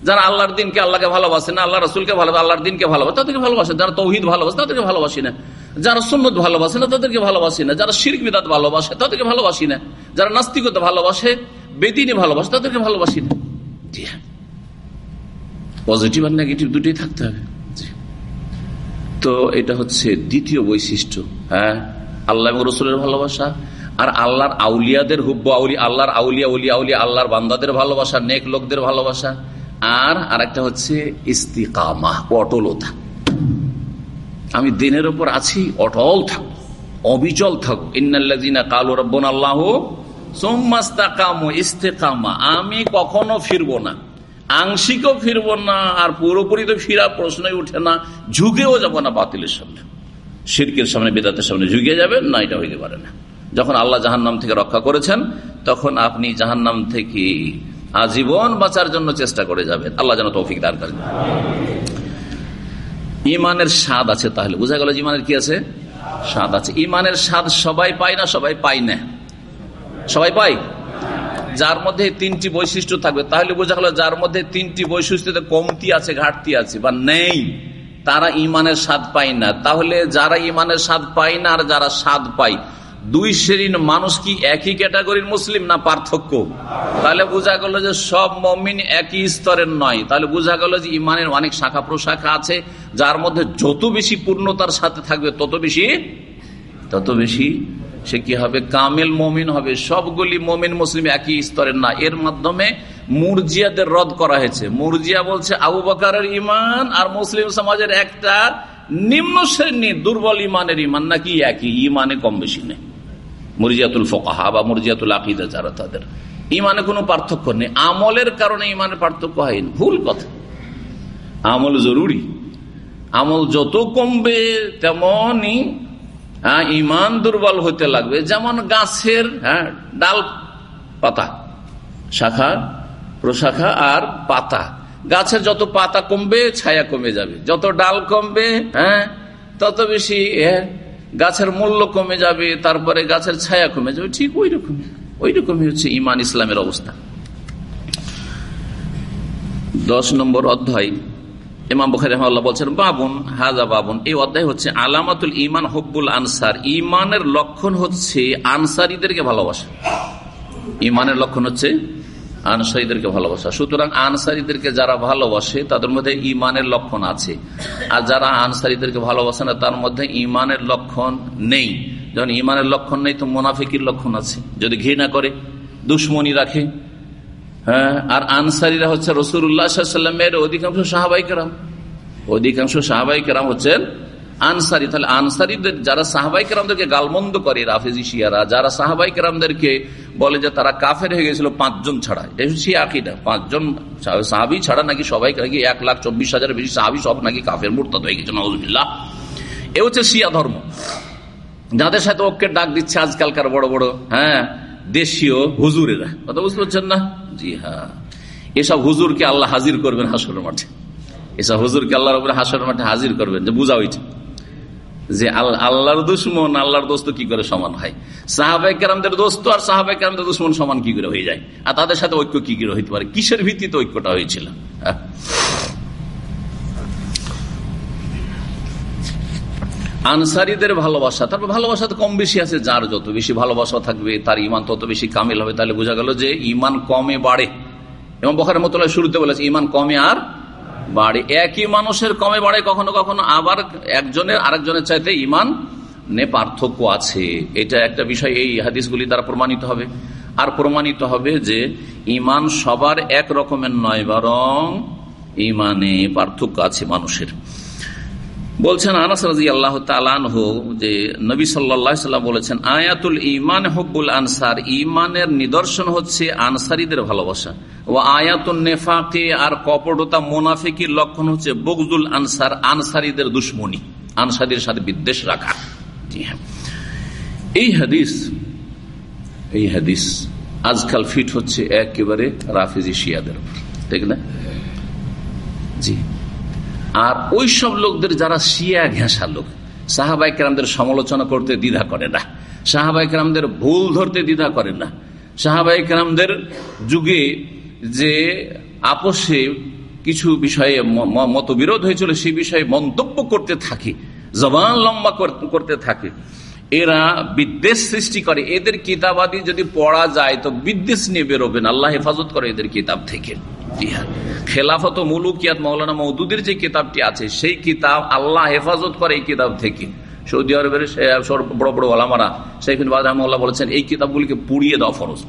যারা আল্লাহর দিনকে আল্লাহকে ভালোবাসে না আল্লাহ রসুলকে ভালোবাসে আল্লাহর দিনকে ভালোবাসে, তাদেরকে ভালোবাসে। যারা তৌহিদ ভালোবাসে, তাদেরকে ভালোবাসি না। যারা সুন্নত ভালোবাসে না, তাদেরকে ভালোবাসি না। যারা শির্ক বিদাত ভালোবাসে, তাদেরকে ভালোবাসি না। যারা নাস্তিকতা ভালোবাসে, বেদিনে ভালোবাসে, তাদেরকে ভালোবাসি না। জি হ্যাঁ। পজিটিভ আর নেগেটিভ দুটোই থাকতে হবে। তো এটা হচ্ছে দ্বিতীয় বৈশিষ্ট্য। হ্যাঁ? আল্লাহ এবং রসুলের ভালোবাসা আর আল্লাহর আউলিয়াদের হুব্ব আউলি, আল্লাহর আউলিয়া উলিয়া আউলিয়া আল্লাহর বান্দাদের ভালোবাসা, নেক লোকদের ভালোবাসা। আর আরেকটা হচ্ছে ইস্তিকামা, অটলতা। আমি দিনের ওপর আছি, অটল থাকব, অবিচল থাকব। ইন্নাল্লাজিনা কালো রব্বন আল্লাহ ইস্তেকামা আমি কখনো ফিরবো না, আংশিকও ফিরব না, আর পুরোপুরি তো ফিরা প্রশ্নই উঠে না, ঝুঁকেও যাব না বাতিলের সামনে। সিরকের সামনে, বেদাতের সামনে ঝুঁকে যাবেন না, এটা হইতে পারে না। যখন আল্লাহ জাহান্নাম থেকে রক্ষা করেছেন, তখন আপনি জাহান্নাম থেকে আজীবন বাঁচার জন্য চেষ্টা করে যাবেন। আল্লাহ যেন তৌফিক দান করেন। ইমানের স্বাদ আছে তাহলে। বোঝা গেল ইমানের কি আছে? স্বাদ আছে। ইমানের স্বাদ সবাই পায় না, সবাই পায় না। সবাই পায়? যার মধ্যে তিনটি বৈশিষ্ট্য থাকবে। তাহলে বোঝা গেল যার মধ্যে তিনটি বৈশিষ্ট্যতে কমতি আছে, ঘাটতি আছে বা নেই, তারা ইমানের স্বাদ পায় না। তাহলে যারা ইমানের স্বাদ পায় না আর যারা স্বাদ পায় দুই শ্রেণির মানুষ কি একই ক্যাটাগরির মুসলিম না পার্থক্য? তাহলে বোঝা গেল যে সব মমিন একই স্তরের নয়। তাহলে বোঝা গেল যে ইমানের অনেক শাখা প্রশাখা আছে, যার মধ্যে যত বেশি পূর্ণতার সাথে থাকবে, তত বেশি তত বেশি সে কি হবে? কামেল মমিন হবে। সবগুলি মমিন মুসলিম একই স্তরের না। এর মাধ্যমে মুরজিয়াদের রদ করা হয়েছে। মুরজিয়া বলছে, আবু বাকারের ইমান আর মুসলিম সমাজের একটা নিম্ন শ্রেণি দুর্বল ইমানের ইমান নাকি একই? ইমানে কম বেশি নেই। মুরজিয়াতুল ফোকাহা বা মুরজিয়াতুল আকিদা যারা তাদের। ইমানে কোনো পার্থক্য নেই। আমলের কারণে ইমানের পার্থক্য হয়নি ভুল কথা। আমল জরুরি। আমল যত কমবে তেমনই হ্যাঁ ইমান দুর্বল হতে লাগবে। যেমন গাছের হ্যাঁ ডাল পাতা, শাখা, প্রশাখা আর পাতা। গাছের যত পাতা কমবে, ছায়া কমে যাবে। যত ডাল কমবে হ্যাঁ তত বেশি গাছের মূল্য কমে যাবে, তারপরে গাছের ছায়া কমে যাবে, ঠিক ওই রকমই ওই রকমই হচ্ছে ইমান ইসলামের অবস্থা। দশ নম্বর অধ্যায়। ইমাম বুখারি রহমাল্লাহ বলছেন, বাবুন হাজা বাবুন। এই অধ্যায় হচ্ছে আলামাতুল ইমান হব্বুল আনসার। ইমানের লক্ষণ হচ্ছে আনসারিদেরকে ভালোবাসা। ইমানের লক্ষণ হচ্ছে আনসারিদেরকে ভালোবাসা। সুতরাং আনসারিদেরকে যারা ভালোবাসে, তাদের মধ্যে ইমানের লক্ষণ আছে। আর যারা আনসারীদেরকে ভালোবাসে না, তার মধ্যে ইমানের লক্ষণ নেই। যখন ইমানের লক্ষণ নেই, তো মোনাফিকির লক্ষণ আছে। যদি ঘৃণা করে, দুশ্মনী রাখে হ্যাঁ? আর আনসারিরা হচ্ছে রসুল্লাহামের অধিকাংশ সাহাবাই কেরাম। অধিকাংশ সাহাবাই কেরাম হচ্ছেন আনসারি, তাহলে আনসারিদের যারা সাহাবাই কেরামদেরকে গালমন্দ করে, রাফেজি, শিয়ারা, যারা সাহাবাই কেরামদেরকে বলে যে তারা কাফের হয়ে গেছিল পাঁচজন ছাড়া, এটা হচ্ছে আকিটা পাঁচজন সাহাবি ছাড়া নাকি সবাই নাকি এক লাখ চব্বিশ হাজার বেশি সাহাবি সব নাকি কাফের মোরতাদ হয়ে গেছে নজবিল্লা এ হচ্ছে শিয়া ধর্ম। যাদের সাথে ওকে ডাক দিচ্ছে আজকালকার বড় বড় হ্যাঁ দেশীয় হুজুরেরা। কথা বুঝতে পারছেন না? জি হ্যাঁ। এসব হুজুরকে আল্লাহ হাজির করবেন হাসর মাঠে। এসব হুজুরকে আল্লাহর উপরে হাসর মাঠে হাজির করবেন, যে বুঝা ওইটা যে আল্লাহর দুশ্মন, আল্লাহর দোস্ত কি করে সমান হয়? সাহাবাই কেরামদের দোস্ত আর সাহাবাই কেরামদের দুশ্মন সমান কি করে হয়ে যায়? আর তাদের সাথে ঐক্য কি করে হইতে পারে? কিসের ভিত্তিতে ঐক্যটা হয়েছিল? হ্যাঁ। আনসারিদের ভালোবাসা তারপর ভালোবাসা তো কম বেশি আছে, যার যত বেশি ভালোবাসা থাকবে, তার ইমান তত বেশি কামিল হবে। তাহলে বোঝা গেল যে ইমান কমে বাড়ে। এবং বখার মতো শুরুতে বলেছে, ইমান কমে আর বাড়ে। একই মানুষের কমে বাড়ে, কখনো কখনো আবার একজনের, আরেকজনের চাইতে ইমান নে পার্থক্য আছে। এটা একটা বিষয়, এই হাদিসগুলি দ্বারা প্রমাণিত হবে। আর প্রমাণিত হবে যে ইমান সবার এক রকমের নয়, বরং ইমানে পার্থক্য আছে মানুষের। বলছেন আনাস রাজি আল্লাহ যে নবী সাল্লাম বলেছেন, আয়াতুল ইমান হব্বুল আনসার ইমানের নিদর্শন হচ্ছে আনসারিদের ভালোবাসা। ও আয়াতুল নেফাকে, আর কপটতা মোনাফিকির লক্ষণ হচ্ছে বগজুল আনসার, আনসারিদের দুশ্মনী আনসারীর সাথে বিদ্বেষ রাখা। হ্যাঁ। এই হাদিস এই হাদিস আজকাল ফিট হচ্ছে একেবারে রাফিজি শিয়াদের ঠিক না? জি। আর ওই সব লোকদের যারা শিয়া ঘেঁষা লোক সাহাবাই কেরামদের সমালোচনা করতে দ্বিধা করে না সাহাবাই কেরামদের ভুল ধরতে দ্বিধা করে না। সাহাবাই কেরামদের যুগে যে আপোষে কিছু বিষয়ে মতবিরোধ হয়েছিল সেই বিষয়ে মন্তব্য করতে থাকে, জবান লম্বা করতে থাকে। এরা বিদ্বেষ সৃষ্টি করে। এদের কিতাবাদি যদি পড়া যায়, তো বিদ্বেষ নিয়ে বেরোবেন আল্লাহ হেফাজত করে এদের কিতাব থেকে। খেলাফত মুলুকিয়াত মৌলানা মৌদুদের যে কিতাবটি আছে, সেই কিতাব আল্লাহ হেফাজত করে এই কিতাব থেকে। সৌদি আরবের বড় বড় আলামারা সেইখানে বাদামুল্লাহ বলেছেন, এই কিতাবগুলিকে পুড়িয়ে দেওয়া ফরজ।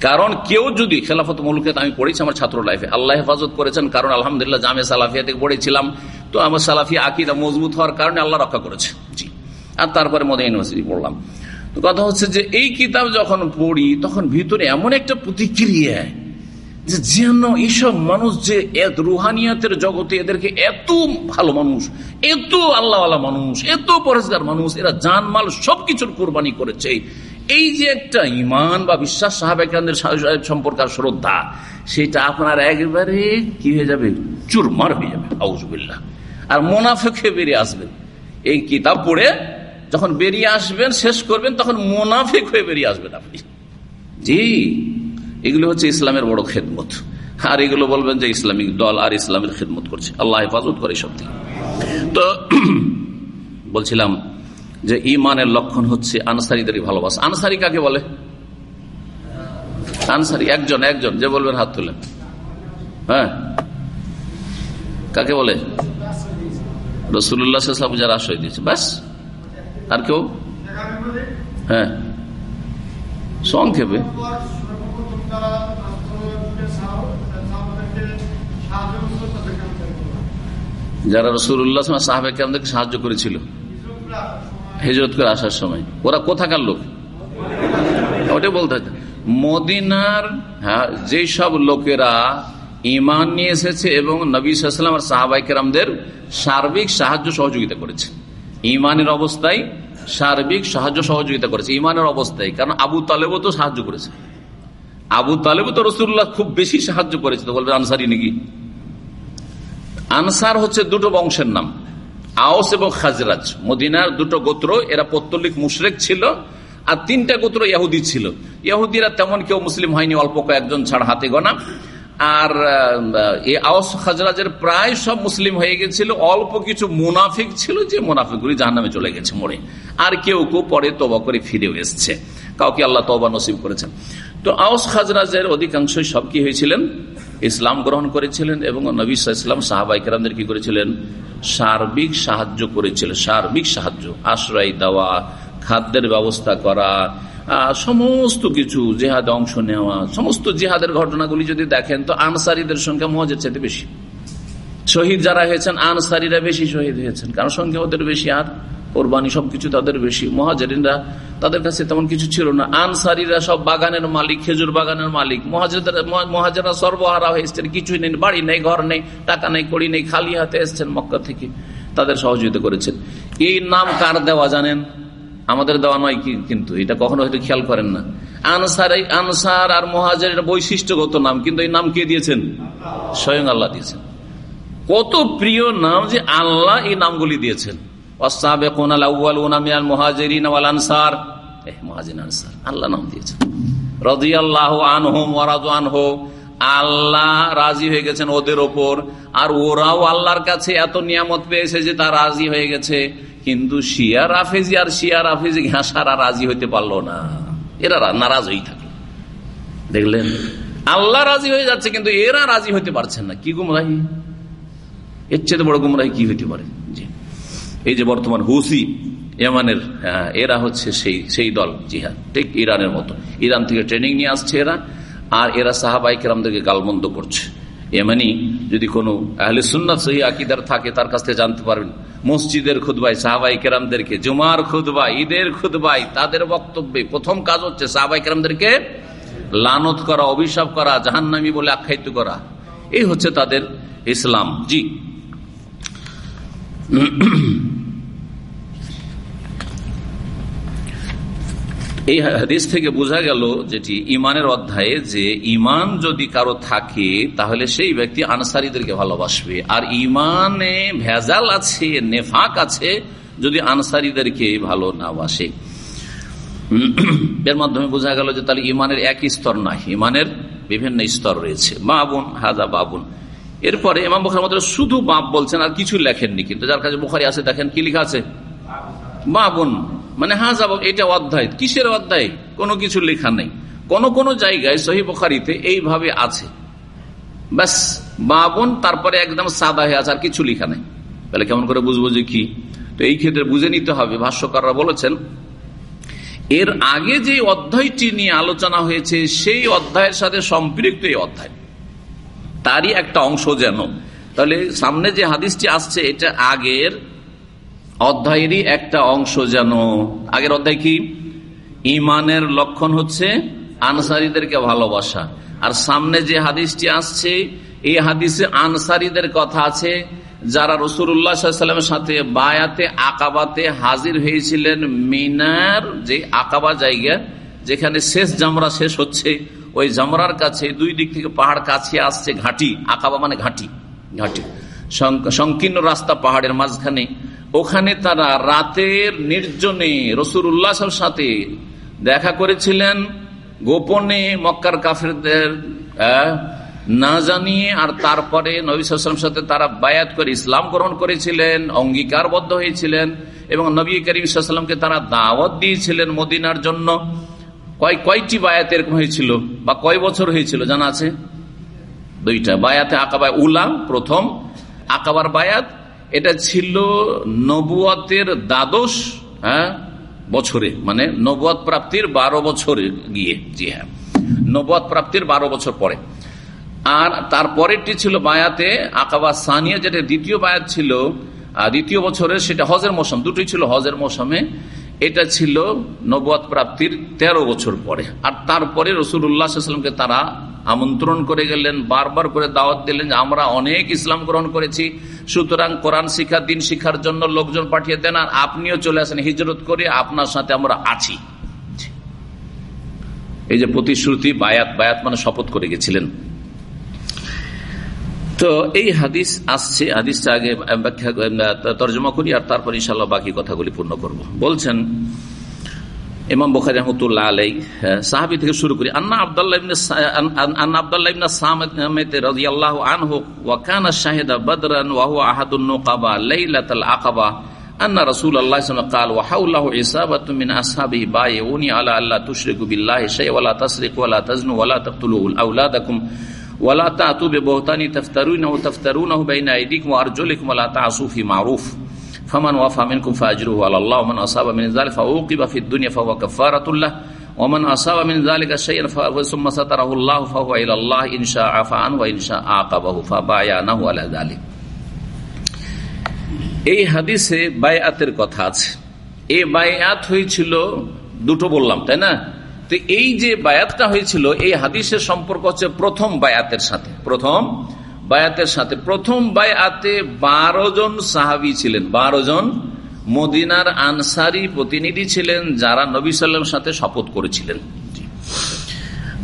কারণ কেউ যদি খেলাফত মুলুকে আমি পড়েছি আমার ছাত্র লাইফে আল্লাহ হেফাজত করেছেন, কারণ আলহামদুলিল্লাহ জামে সালাফিয়া থেকে পড়েছিলাম, তো আমার সালাফিয়া আকিদা মজবুত হওয়ার কারণে আল্লাহ রক্ষা করেছে। জি। আর তারপরে মধ্যে ইউনিভার্সিটি পড়লাম। তো কথা হচ্ছে যে, এই কিতাব যখন পড়ি, তখন ভিতরে এমন একটা প্রতিক্রিয়া যে যেন এইসব মানুষ যে রুহানিয়াতের জগতে এদেরকে এত ভালো মানুষ, এত আল্লাহ মানুষ, এত পরেজগার মানুষ, এরা জানমাল সবকিছুর কোরবানি করেছে। এই যে একটা ইমান বা বিশ্বাস সাহাবাহানদের সম্পর্কে শ্রদ্ধা, সেটা আপনার একবারে কি হয়ে যাবে? চুরমার হয়ে যাবে। আউজবিল্লা আর মোনাফেকে বেরিয়ে আসবেন এই কিতাব পড়ে যখন বেরিয়ে আসবেন, শেষ করবেন, তখন মোনাফেক হয়ে বেরিয়ে আসবেন আপনি। জি। এগুলো হচ্ছে ইসলামের বড় খেদমত। আর এগুলো বলবেন যে ইসলামিক দল আর ইসলামের খেদমত করছে। আল্লাহ হেফাজত করে সব থেকে তো [clears throat] বলছিলাম যে ইমানের লক্ষণ হচ্ছে আনসারিদেরই ভালোবাসা। আনসারি কাকে বলে? আনসারি, একজন একজন, যে বলবেন হাত তুলেন হ্যাঁ? কাকে বলে? রসুল্লাহ যারা আশ্রয় দিয়েছে। ব্যাস। আর কেউ? হ্যাঁ। সংক্ষেপে। যারা রসুল্লাহ সাহাবেকে আমাদেরকে সাহায্য করেছিল। হিজরত করে আসার সময়। ওরা কোথাকার লোক? ওটা বলতে মদিনার হ্যাঁ, যেসব লোকেরা ইমান নিয়ে এসেছে এবং নবী সাল্লাম আর সাহাবাই কেরামদের সার্বিক সাহায্য সহযোগিতা করেছে। ইমানের অবস্থায় সার্বিক সাহায্য সহযোগিতা করেছে। ইমানের অবস্থায়। কারণ আবু তালেবও তো সাহায্য করেছে। আবু তালেবও তো রসুল্লাহ খুব বেশি সাহায্য করেছে বলবে আনসারি নাকি? আনসার হচ্ছে দুটো বংশের নাম, আওস এবং খাজরাজ। মদিনার দুটো গোত্র, এরা পত্তলিক মুশরেক ছিল, আর তিনটা গোত্র ইয়াহুদি ছিল। ইয়াহুদিরা তেমন কেউ মুসলিম হয়নি, অল্প কয়েকজন ছাড়া হাতে গনা আর এই আওস খাজরাজের প্রায় সব মুসলিম হয়ে গেছিল, অল্প কিছু মুনাফিক ছিল যে মুনাফিকগুলি জাহান নামে চলে গেছে মরে। আর কেউ কেউ পরে তবা করে ফিরেও এসছে। কাউকে আল্লাহ তবা নসিব করেছেন। তো আওস খাজরাজের অধিকাংশই সব কি হয়েছিলেন? ইসলাম গ্রহণ করেছিলেন এবং নবী ইসলাম সাহাবাইকেরামদের কি করেছিলেন? সার্বিক সাহায্য করেছিলেন, সার্বিক সাহায্য, আশ্রয় দেওয়া, খাদ্যের ব্যবস্থা করা সমস্ত কিছু, জেহাদে অংশ নেওয়া, সমস্ত জেহাদের ঘটনাগুলি যদি দেখেন তো আনসারীদের সংখ্যা মহাজের চাইতে বেশি। শহীদ যারা হয়েছেন, আনসারিরা বেশি শহীদ হয়েছেন। কারণ সংখ্যা ওদের বেশি, আর কোরবানি সবকিছু তাদের বেশি। মহাজারিনরা তাদের কাছে তেমন কিছু ছিল না। আনসারিরা সব বাগানের মালিক, খেজুর বাগানের মালিক। মহাজারা সর্বহারা হয়ে এসছেন। কিছুই নেই, বাড়ি নেই, ঘর নেই, টাকা নেই কড়ি নেই, খালি হাতে এসছেন মক্কা থেকে। তাদের সহযোগিতা করেছেন। এই নাম কার দেওয়া জানেন? আমাদের দেওয়া নয় কিন্তু এটা কখনো হয়তো খেয়াল করেন না। আনসার আনসার আর মহাজারের বৈশিষ্ট্যগত নাম, কিন্তু এই নাম কে দিয়েছেন? স্বয়ং আল্লাহ দিয়েছেন। কত প্রিয় নাম যে আল্লাহ এই নামগুলি দিয়েছেন। আল্লাহ নাম দিয়েছেন। আল্লাহ রাজি হয়ে গেছেন ওদের ওপর। আর ওরাও আল্লাহর কাছে এত নিয়ামত পেয়েছে যে তার রাজি হয়ে গেছে। কিন্তু শিয়া রাফেজি আর শিয়া রাফেজি ঘাসারা রাজি হইতে পারল না? এরা নারাজ হয়ে থাকল দেখলেন, আল্লাহ রাজি হয়ে যাচ্ছে, কিন্তু এরা রাজি হইতে পারছেন না। কি গুমরাহি? এর চেয়ে বড় গুমরাহি কি হইতে পারে? এই যে বর্তমান হুসি এমানের এরা হচ্ছে সেই সেই দল, জিহাদ। ঠিক ইরানের মতো। ইরান থেকে ট্রেনিং নিয়ে আসছে এরা, আর এরা সাহাবাইকেরামদেরকে গালমন্দ করছে। এমানি যদি কোনো আহলে সুন্নাত সহি আকিদার থাকে, তার কাছ থেকে জানতে পারবেন, মসজিদের খুদবাই সাহাবাই কেরামদেরকে, জুমার খুদবাই ঈদের খুদবাই তাদের বক্তব্যে প্রথম কাজ হচ্ছে সাহাবাই কেরামদেরকে লানত করা, অভিশাপ করা, জাহান্নামি বলে আখ্যায়িত করা। এই হচ্ছে তাদের ইসলাম। জি। এই হাদিস থেকে বোঝা গেল যেটি ইমানের অধ্যায়ে যে ইমান যদি কারও থাকে, তাহলে সেই ব্যক্তি আনসারিদেরকে ভালোবাসবে। আর ইমানে ভেজাল আছে, নেফাক আছে, যদি আনসারিদেরকে ভালো না বাসে। এর মাধ্যমে বোঝা গেল যে তাহলে ইমানের এক স্তর নয় ইমানের বিভিন্ন স্তর রয়েছে। বাবুন হাজা বাবুন এরপরে ইমাম বুখার মধ্যে শুধু বাপ বলছেন, আর কিছু লেখেননি। কিন্তু যার কাছে বুখারি আছে, দেখেন কি লেখা আছে? বাবুন। মানে হাজা এটা অধ্যায়। কিসের অধ্যায়? কোনো কিছু লেখা নেই। কোন কোন জায়গায় সহি বুখারিতে এইভাবে আছে। ব্যাস, বাবন, তারপরে একদম সাদা হয়ে আছে, আর কিছু লেখা নেই। তাহলে কেমন করে বুঝব যে কি? তো এই ক্ষেত্রে বুঝে নিতে হবে। ভাষ্যকাররা বলেছেন, এর আগে যে অধ্যায়টি নিয়ে আলোচনা হয়েছে, সেই অধ্যায়ের সাথে সম্পৃক্ত এই অধ্যায়। তারই একটা অংশ যেন। তাহলে সামনে যে হাদিসটি আসছে, এটা আগের অধ্যায়েরই একটা অংশ যেন। আগের অধ্যায় কি? ইমানের লক্ষণ হচ্ছে আনসারিদেরকে ভালোবাসা। আর সামনে যে হাদিসটি আসছে, এই হাদিসে আনসারিদের কথা আছে, যারা রসুল্লাহামের সাথে বায়াতে, আকাবাতে হাজির হয়েছিলেন মিনার, যে আকাবা জায়গা, যেখানে শেষ জামরা শেষ হচ্ছে। ওই জামরার কাছে দুই দিক থেকে পাহাড় কাছে আসছে ঘাটি, আকাবা মানে ঘাটি ঘাটি। সংকীর্ণ রাস্তা পাহাড়ের মাঝখানে। ওখানে তারা রাতের নির্জনে রসুর উল্লাসের সাথে দেখা করেছিলেন। গোপনে মক্কার কাফেরদের না জানিয়ে আর তারপরে নবীলাম সাথে তারা বায়াত করে ইসলাম গ্রহণ করেছিলেন, অঙ্গীকারবদ্ধ হয়েছিলেন এবং নবী করিম সাল্লামকে তারা দাওয়াত দিয়েছিলেন মদিনার জন্য। কয়, কয়টি বায়াত এরকম হয়েছিল? বা কয় বছর হয়েছিল? জানা আছে? দুইটা। বায়াতে আকাবায় উলা প্রথম। আকাবার বায়াত, এটা ছিল নবুয়াতের দ্বাদশ হ্যাঁ বছরে। মানে নবুয়াত প্রাপ্তির বারো বছরে গিয়ে। জি হ্যাঁ। নবুয়াত প্রাপ্তির বারো বছর পরে। আর তারপরেরটি ছিল বায়াতে আকাবা সানিয়া, যেটা দ্বিতীয় বায়াত ছিল। দ্বিতীয় বছরের সেটা হজের মৌসুম। দুটোই ছিল হজের মৌসুমে। এটা ছিল নবাদ প্রাপ্তির ১৩ বছর পরে। আর তারপরে রসুল্লাহামকে তারা আমন্ত্রণ করে গেলেন, বারবার করে দাওয়াত দিলেন যে আমরা অনেক ইসলাম গ্রহণ করেছি, সুতরাং কোরআন শিক্ষা দিন শিক্ষার জন্য লোকজন পাঠিয়ে দেন আর আপনিও চলে আসেন, হিজরত করে আপনার সাথে আমরা আছি। এই যে প্রতিশ্রুতি, বায়াত বায়াত মানে শপথ করে গেছিলেন। তো এই হাদিস আসছে, হাদিসটা আগে ব্যাখ্যা তর্জমা করি আর তারপর ইনশাল্লাহ বাকি কথাগুলি পূর্ণ করব। বলছেন ইমাম বোখারি রহমতুল্লাহ আলাই হ্যাঁ, সাহাবি থেকে শুরু করি, আন্না আবদুল্লাহ আন্না আবদুল্লাহ ইবনে সামেত বদরান ওয়া হুয়া আহাদুন নুকাবা লাইলাতাল আকাবা, আন্না রাসূলুল্লাহ সাল্লাল্লাহু আলাইহি ওয়া হাওলাহু ইসাবাতু মিন আসহাবিহি বায়উনি আলা ওয়ালা তাতু বে বহতানি তফতারুন ও তফতারুন বাইনা আইদিক ও আরজুলিকুম ওয়ালা তাসুফি মারুফ ফামান ওয়াফা মিনকুম ফাজরুহু আলা আল্লাহ ওয়া মান আসাবা মিন যালিকা ফাউকিবা ফিদ দুনিয়া ফাহুয়া কাফারাতুল্লাহ ওয়া মান আসাবা মিন যালিকা শাইআন ফাহুয়া সুম্মা সাতারাহু আল্লাহ ফাহুয়া ইলা আল্লাহ ইনশা আফা আন ওয়া ইনশা আকাবাহু ফাবায়ানাহু আলা যালিক এই হাদিসে বায়াতের কথা আছে। এ বায়াত হয়েছিল দুটো বললাম, তাই না? তো এই যে বায়াতটা হয়েছিল, এই হাদিসের সম্পর্ক হচ্ছে প্রথম বায়াতের সাথে। প্রথম বায়াতের সাথে। প্রথম বায়াতে বারো জন সাহাবি ছিলেন। বারো জন মদিনার আনসারি প্রতিনিধি ছিলেন, যারা নবী সাল্লাম সাথে শপথ করেছিলেন।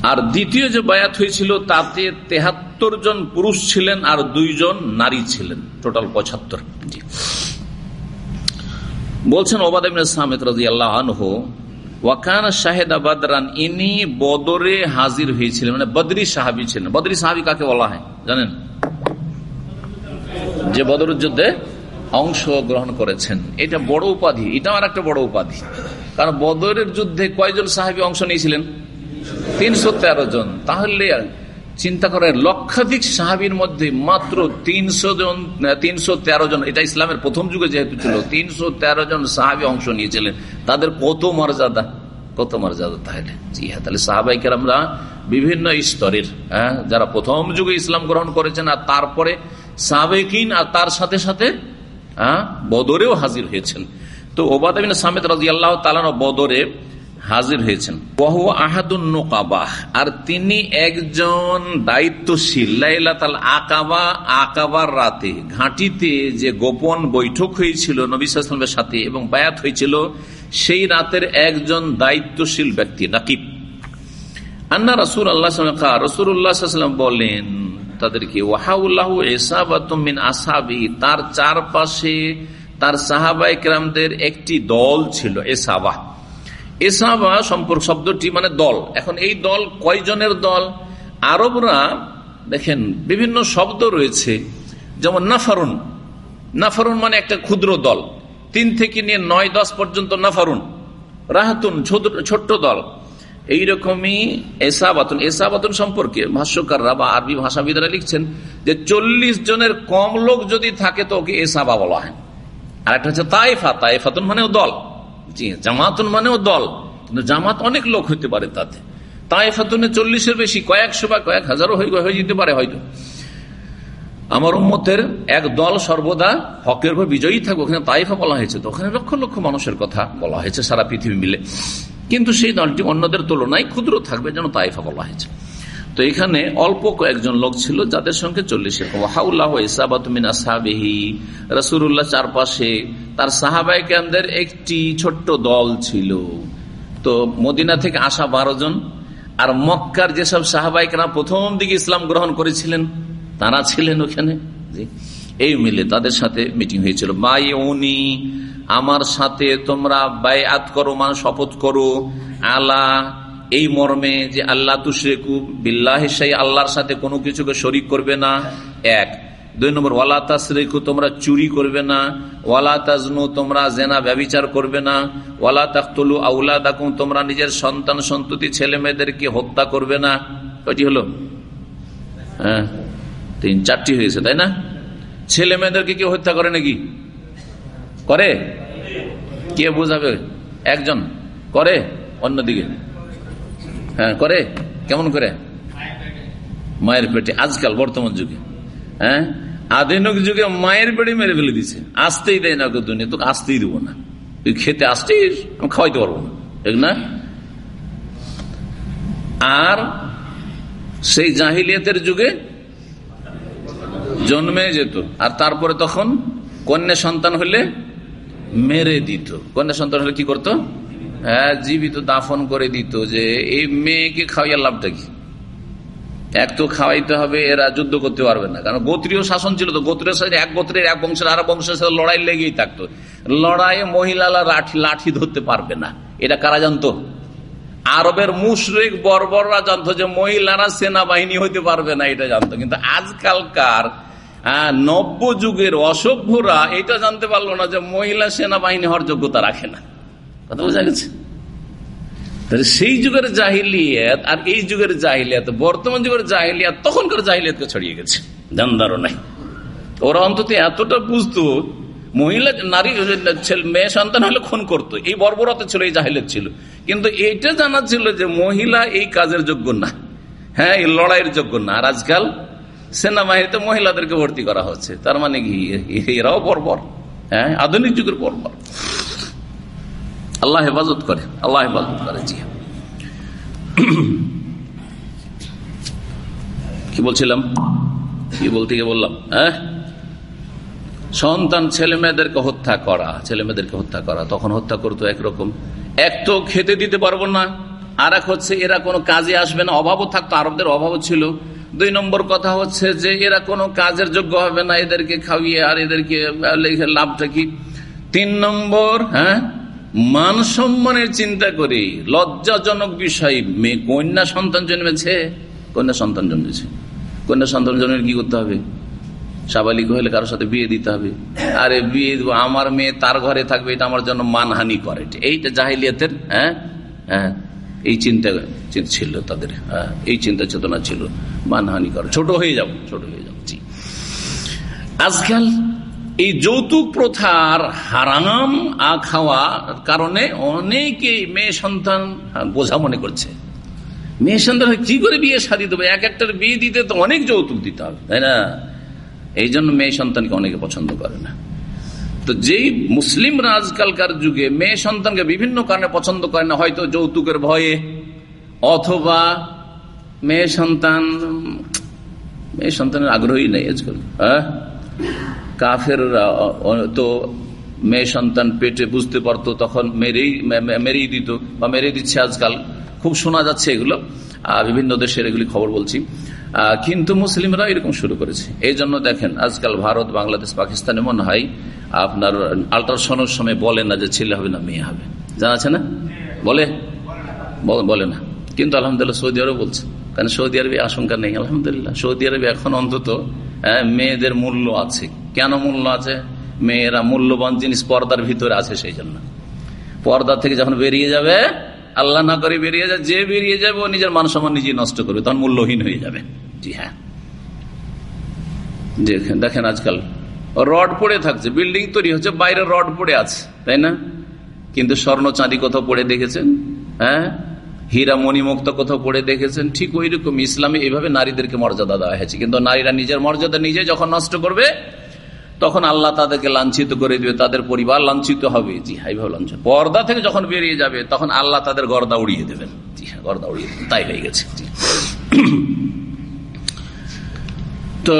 আর দ্বিতীয় যে বায়াত হয়েছিল, তাতে তেহাত্তর জন পুরুষ ছিলেন আর দুইজন নারী ছিলেন। টোটাল পঁচাত্তর। বলছেন ওবাদ সামেদ রাজি আল্লাহ আনহু ওয়াকান শাহেদা বাদরান ইনি বদরে হাজির হয়েছিলেন মানে বদরি সাহাবি ছিলেন। বদরি সাহাবি কাকে বলা হয়, জানেন? যে বদরের যুদ্ধে অংশ গ্রহণ করেছেন। এটা বড় উপাধি, এটা আমার একটা বড় উপাধি। কারণ বদরের যুদ্ধে কয়জন সাহাবি অংশ নিয়েছিলেন? তিনশো তেরো জন। তাহলে চিন্তা করেন লক্ষাধিক সাহাবির মধ্যে মাত্র তিনশো জন তিনশো তেরো জন এটা ইসলামের প্রথম যুগে যেহেতু ছিল তিনশো তেরো জন সাহাবি অংশ নিয়েছিলেন। তাদের কত মর্যাদা? কত মর্যাদা তাহলে? জি হ্যাঁ তাহলে সাহাবাইকে আমরা বিভিন্ন স্তরের হ্যাঁ যারা প্রথম যুগে ইসলাম গ্রহণ করেছেন আর তারপরে সাবেকিন আর তার সাথে সাথে হ্যাঁ বদরেও হাজির হয়েছেন। তো ওবাদ সামেদ রাজি আল্লাহ তালানো বদরে হাজির হয়েছেন। বহু আহাদুন নোকাবাহ। আর তিনি একজন দায়িত্বশীল, লাইলাতাল আকাবা, আকাবার রাতে ঘাঁটিতে যে গোপন বৈঠক হয়েছিল নবীলামের সাথে এবং বায়াত হয়েছিল, সেই রাতের একজন দায়িত্বশীল ব্যক্তি নাকিব আন্না রসুল আল্লাহ রসুল উল্লাহাম বলেন তাদেরকে, ওয়াহাউল্লাহ এসাবাতমিন আসাবি তার চারপাশে তার সাহাবাইকরামদের একটি দল ছিল এসাবাহ এসাবা সম্পর্ক শব্দটি মানে দল। এখন এই দল কয়জনের দল? আরবরা, দেখেন, বিভিন্ন শব্দ রয়েছে। যেমন নাফারুন। নাফারুন মানে একটা ক্ষুদ্র দল। তিন থেকে নিয়ে নয় দশ পর্যন্ত নাফারুন। রাহাতুন ছোট্ট দল। এইরকমই এসাবাতুন। এসাবাতুন সম্পর্কে ভাষ্যকাররা বা আরবি ভাষাবিদরা লিখছেন যে চল্লিশ জনের কম লোক যদি থাকে তো ওকে এসাবা বলা হয়। আর একটা হচ্ছে তাইফা তাইফাতুন মানেও দল। জামাতুন মানেও দল, কিন্তু জামাত অনেক লোক হইতে পারে তাতে। তাই ফাতুনে চল্লিশের বেশি, কয়েকশো বা কয়েক হাজারও হয়ে যেতে পারে হয়তো। আমার উম্মতের এক দল সর্বদা হকের উপর বিজয়ী থাকবে ওখানে তাইফা বলা হয়েছে তো, ওখানে লক্ষ লক্ষ মানুষের কথা বলা হয়েছে সারা পৃথিবী মিলে। কিন্তু সেই দলটি অন্যদের তুলনায় ক্ষুদ্র থাকবে যেন তাইফা বলা হয়েছে। তো এখানে অল্প কয়েকজন লোক ছিল, যাদের সঙ্গে চল্লিশে রসুল্লাহ চারপাশে তার সাহাবাই কেন্দ্রের একটি ছোট্ট দল ছিল। তো মদিনা থেকে আসা বারো জন, আর মক্কার যেসব সাহাবাইকরা প্রথম দিকে ইসলাম গ্রহণ করেছিলেন, তারা ছিলেন ওখানে। এই মিলে তাদের সাথে মিটিং হয়েছিল। বাই উনি আমার সাথে তোমরা আত করো মানে শপথ করো, আলা এই মর্মে যে আল্লাহ তুশরেকু বিল্লাহ আল্লাহর সাথে কোনো কিছুকে শরিক করবে না। এক। দুই নম্বর, ওয়ালা তাসরেকু, তোমরা চুরি করবে না। ওয়ালা তাজনু, তোমরা জেনা ব্যবিচার করবে না। ওয়ালা তাকতলু আউলা দাকুম তোমরা নিজের সন্তান সন্ততি ছেলে মেয়েদেরকে হত্যা করবে না। কয়টি হলো? হ্যাঁ তিন, চারটি হয়েছে, তাই না? ছেলে মেয়েদেরকে কেউ হত্যা করে নাকি? করে? কে বোঝাবে? একজন। করে? অন্যদিকে। হ্যাঁ করে? কেমন করে? মায়ের পেটে। আজকাল, বর্তমান যুগে। হ্যাঁ? আধুনিক যুগে মায়ের পেটে মেরে ফেলে দিছে। আসতেই দেয় না দুনিয়া। তোকে আসতেই দেবো না। তুই খেতে আসতেই আমি খাওয়াইতে পারব না। ঠিক না? আর সেই জাহিলিয়াতের যুগে জন্মে যেত। আর তারপরে তখন কন্যা সন্তান হলে মেরে দিত। কন্যা সন্তান হলে কি করতো? জীবিত দাফন করে দিত যে, এই মেয়েকে খাওয়াইয়া লাভটা কি? এক তো খাওয়াইতে হবে, এরা যুদ্ধ করতে পারবে না। কারণ গোত্রীয় শাসন ছিল তো, গোত্রের সাথে, এক গোত্রের, এক বংশের আর বংশের সাথে লড়াই লেগেই থাকতো। লড়াইয়ে মহিলারা লাঠি লাঠি ধরতে পারবে না। এটা কারা জানতো? আরবের মুশরিক বর্বররা জানতো যে, মহিলারা সেনাবাহিনী হইতে পারবে না, এটা জানতো। কিন্তু আজকালকার নব্য যুগের অসভ্যরা এটা জানতে পারল না যে, মহিলা সেনাবাহিনী হওয়ার যোগ্যতা রাখে না। কথা বোঝা গেছে? তাহলে সেই যুগের জাহিলিয়াত আর এই যুগের জাহিলিয়াত, বর্তমান যুগের জাহিলিয়াত, তখনকার জাহিলিয়াতকে ছড়িয়ে গেছে। জানদারও নাই। ওরা অন্তত এতটা বুঝতো, মহিলা, নারী মেয়ে, সন্তান হলে খুন করতো। এই বর্বরতা ছিল, এই জাহিলিয়াত ছিল। কিন্তু এইটা জানা ছিল যে মহিলা এই কাজের যোগ্য না। হ্যাঁ এই লড়াইয়ের যোগ্য না। আর আজকাল সেনাবাহিনীতে মহিলাদেরকে ভর্তি করা হচ্ছে। তার মানে কি? এরাও বর্বর। হ্যাঁ আধুনিক যুগের বর্বর। আল্লাহ হেফাজত করে, আল্লাহ হেফাজত করে, জি। কি বলছিলাম? কি বলতে গিয়ে বললাম? হ্যাঁ? সন্তান ছেলে মেয়েদেরকে হত্যা করা, ছেলে মেয়েদেরকে হত্যা করা, তখন হত্যা করতো একরকম। এক তো খেতে দিতে পারব না আর এক হচ্ছে এরা কোনো কাজে আসবে না, অভাবও থাকতো, আরবদের অভাবও ছিল। দুই নম্বর কথা হচ্ছে যে এরা কোনো কাজের যোগ্য হবে না, এদেরকে খাওয়িয়ে আর এদেরকে লাভটা কি? তিন নম্বর হ্যাঁ? মান সম্মানের চিন্তা করি, লজ্জাজনক বিষয়, মেয়ে কন্যা সন্তান জন্মেছে, কন্যা সন্তান জন্মেছে। কন্যা সন্তান জন্মের কি করতে হবে? সাবালিক হলে কারোর সাথে বিয়ে দিতে হবে। আরে বিয়ে আমার মেয়ে তার ঘরে থাকবে, এটা আমার জন্য মানহানি করে। এইটা জাহিলিয়াতের হ্যাঁ? হ্যাঁ? এই চিন্তা ছিল তাদের হ্যাঁ? এই চিন্তা চেতনা ছিল। মানহানি করে। ছোট হয়ে যাব ছোট হয়ে যাব আজকাল এই যৌতুক প্রথার হারাম আ খাওয়া কারণে অনেকে মেয়ে সন্তান বোঝা মনে করছে। মেয়ে সন্তান কি করে বিয়ে সাদি দেবে? এক একটার বিয়ে দিতে তো অনেক যৌতুক দিতে হবে, তাই না? এই জন্য মেয়ে সন্তানকে অনেকে পছন্দ করে না। তো যেই মুসলিমরা আজকালকার যুগে মেয়ে সন্তানকে বিভিন্ন কারণে পছন্দ করে না, হয়তো যৌতুকের ভয়ে, অথবা মেয়ে সন্তান, মেয়ে সন্তানের আগ্রহী নেই আজকাল হ্যাঁ? কাফের তো মেয়ে সন্তান পেটে বুঝতে পারতো, তখন মেরেই মেরেই দিত বা মেরে দিচ্ছে আজকাল। খুব শোনা যাচ্ছে এগুলো। বিভিন্ন দেশের এগুলি খবর বলছি। কিন্তু মুসলিমরা এরকম শুরু করেছে। এই জন্য দেখেন, আজকাল ভারত, বাংলাদেশ, পাকিস্তানে মনে হয় আপনার আল্ট্রাসাউন্ডের সময় বলে না যে ছেলে হবে না, মেয়ে হবে। জানা আছে না? বলে? বলে না। কিন্তু আলহামদুলিল্লাহ সৌদি আরব বলছে। কারণ সৌদি আরবে আশঙ্কা নেই? আলহামদুলিল্লাহ। সৌদি আরবে এখন অন্তত মেয়েদের মূল্য আছে। কেন মূল্য আছে? মেয়েরা মূল্যবান জিনিস পর্দার ভিতরে আছে সেই জন্য পর্দা থেকে যখন বেরিয়ে যাবে, আল্লাহ না করে বেরিয়ে যায়, যে বেরিয়ে যাবে, ও নিজের মান সম্মান নিজেই নষ্ট করবে, তখন মূল্যহীন হয়ে যাবে। জি হ্যাঁ। দেখেন আজকাল, রড পড়ে থাকছে, বিল্ডিং তৈরি হচ্ছে, বাইরে রড পড়ে আছে, তাই না? কিন্তু স্বর্ণ চাঁদি কোথাও পড়ে দেখেছেন? হ্যাঁ? হীরা মণিমুক্ত কোথাও পড়ে দেখেছেন, ঠিক ওই রকম ইসলামে এইভাবে নারীদেরকে মর্যাদা দেওয়া হয়েছে। কিন্তু নারীরা নিজের মর্যাদা নিজে যখন নষ্ট করবে, তখন আল্লাহ তাদেরকে লাঞ্ছিত করে দিবে, তাদের পরিবার লাঞ্ছিত হবে। জি হাই ভাবে লাঞ্ছিত। পর্দা থেকে যখন বেরিয়ে যাবে, তখন আল্লাহ তাদের গর্দা উড়িয়ে দেবেন। জি হ্যাঁ গর্দা উড়িয়ে দেবেন। তাই হয়ে গেছে। তো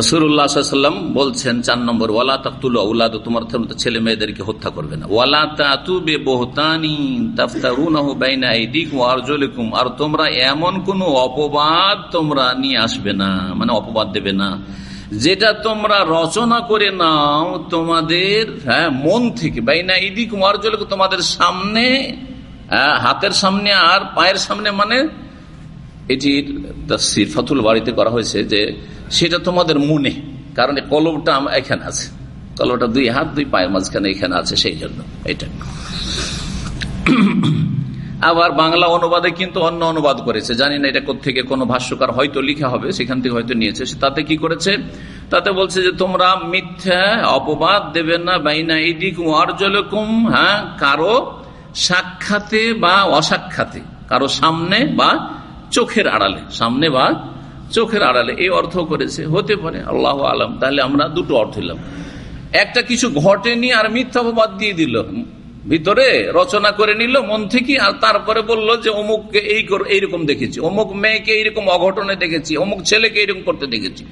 রসুল্লাহাম বলছেন চার নম্বর, ওয়ালা তাকতুল আউলাদ তোমার ছেলে মেয়েদেরকে হত্যা করবে না। ওয়ালা তাতুবে বহতানি তাফতারুনাহু বাইনা আইদিকুম আরজুলিকুম, আর তোমরা এমন কোন অপবাদ তোমরা নিয়ে আসবে না। মানে অপবাদ দেবে না। যেটা তোমরা রচনা করে নাও, তোমাদের হ্যাঁ মন থেকে, বাইনা আরজুলিকুম, তোমাদের সামনে হাতের সামনে আর পায়ের সামনে মানে এটির তফসির ফতুল বাড়িতে করা হয়েছে যে সেটা তোমাদের মনে, কারণ কলবটা এখানে আছে। কলবটা দুই হাত, দুই পায়ের মাঝখানে এখানে আছে সেই জন্য এটা। আবার বাংলা অনুবাদে কিন্তু অন্য অনুবাদ করেছে। জানি না এটা থেকে কোনো ভাষ্যকার হয়তো লিখা হবে, সেখান থেকে হয়তো নিয়েছে। তাতে কি করেছে? তাতে বলছে যে তোমরা মিথ্যা অপবাদ দেবে না, বাইনা ইদিক ওয়ারজলকুম হ্যাঁ কারও সাক্ষাতে বা অসাক্ষাতে, কারও সামনে বা চোখের আড়ালে, সামনে বা চোখের আড়ালে, এই অর্থ করেছে। হতে পারে, আল্লাহ আলম, তাহলে আমরা দুটো অর্থ দিলাম। একটা কিছু ঘটেনি আর মিথ্যা অপবাদ দিয়ে দিল। ভিতরে রচনা করে নিল মন থেকে আর তারপরে বলল যে অমুককে এই এইরকম দেখেছি। অমুক মেয়েকে এইরকম অঘটনে দেখেছি, অমুক ছেলেকে এইরকম করতে দেখেছি।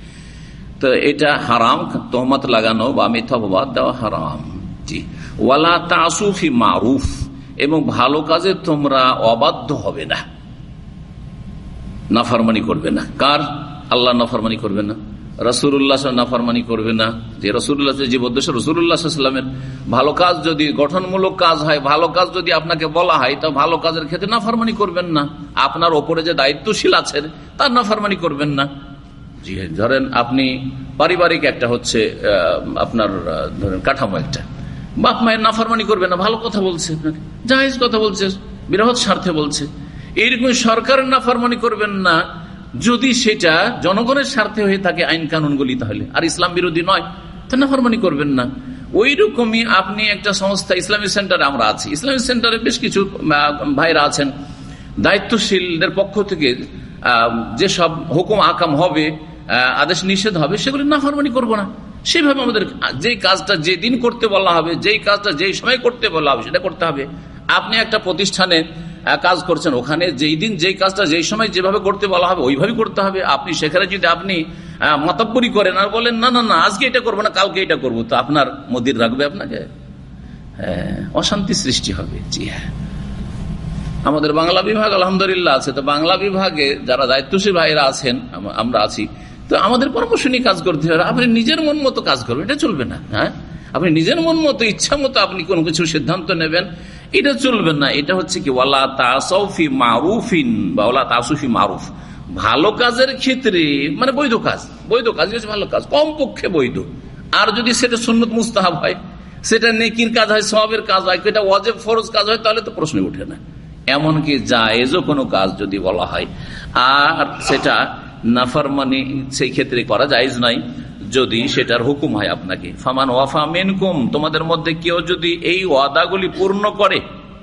তো এটা হারাম, তোহমত লাগানো বা মিথ্যা অপবাদ দেওয়া হারাম। জি। ওয়ালা তাসুফি মারুফ, এবং ভালো কাজে তোমরা অবাধ্য হবে না। নাফারমানি করবে না। কার? আল্লাহ নাফারমানি করবে না। রসুল্লাহ নাফারমানি করবে না। যে রসুল্লাহ জীবদ্দেশ রসুল্লাহামের ভালো কাজ যদি, গঠনমূলক কাজ হয়, ভালো কাজ যদি আপনাকে বলা হয়, তা ভালো কাজের ক্ষেত্রে নাফারমানি করবেন না। আপনার ওপরে যে দায়িত্বশীল আছেন, তার নাফারমানি করবেন না। জি, ধরেন আপনি পারিবারিক একটা হচ্ছে আপনার ধরেন কাঠামো একটা। বাপ মায়ের নাফারমানি করবে না, ভালো কথা বলছে জাহেজ কথা বলছে, বৃহৎ স্বার্থে বলছে। এইরকম সরকারের নাফারমানি করবেন না। যদি সেটা জনগণের স্বার্থে হয়ে থাকে আইন কানুনগুলি তাহলে। আর ইসলাম বিরোধী নয়, তা নাফারমানি করবেন না। ওই রকমই আপনি একটা সংস্থা ইসলামিক সেন্টারে আমরা আছি। ইসলামিক সেন্টারে বেশ কিছু ভাইরা আছেন। দায়িত্বশীলদের পক্ষ থেকে যেসব হুকুম আকাম হবে আদেশ নিষেধ হবে, সেগুলি নাফারমানি করব না। সেভাবে আমাদের যে কাজটা যে দিন করতে বলা হবে, যেই কাজটা যেই সময় করতে বলা হবে, সেটা করতে হবে। আপনি একটা প্রতিষ্ঠানে কাজ করছেন ওখানে, যেই দিন যেই কাজটা যেই সময় যেভাবে করতে বলা হবে ওইভাবে করতে হবে। আপনি সেখানে যদি আপনি মতাব্বরি করেন আর বলেন, না না না, আজকে এটা করব না, কালকে এটা করব তো আপনার মদির রাখবে আপনাকে? হ্যাঁ অশান্তি সৃষ্টি হবে। জি হ্যাঁ। আমাদের বাংলা বিভাগ আলহামদুলিল্লাহ আছে। তো বাংলা বিভাগে যারা দায়িত্বশীল ভাইরা আছেন আমরা আছি, তো আমাদের পরামর্শ নিয়ে কাজ করতে হবে। আপনি নিজের মন মতো কাজ করবেন, এটা চলবে না হ্যাঁ? আপনি নিজের মন মতো ইচ্ছা মতো আপনি কোনো কিছু সিদ্ধান্ত নেবেন এটা চলবে না, এটা হচ্ছে কি, ওয়ালা তাসফি মারুফিন বা ওলা তাসুফি মারুফ। ভালো কাজের ক্ষেত্রে মানে বৈধ কাজ বৈধ কাজ ভালো কাজ, কমপক্ষে বৈধ। আর যদি সেটা সুন্নত মুস্তাহাব হয়, সেটা নেকির কাজ হয় সবের কাজ হয় এটা ওয়াজেব ফরজ কাজ হয়, তাহলে তো প্রশ্ন উঠে না। এমনকি জায়েজও কোনো কাজ যদি বলা হয়, আর সেটা নাফারমানি, সেই ক্ষেত্রে করা জায়েজ নাই যদি সেটার হুকুম হয় আপনাকে। ফামান ওয়াফা মেনকুম, তোমাদের মধ্যে কেউ যদি এই ওয়াদাগুলি পূর্ণ করে,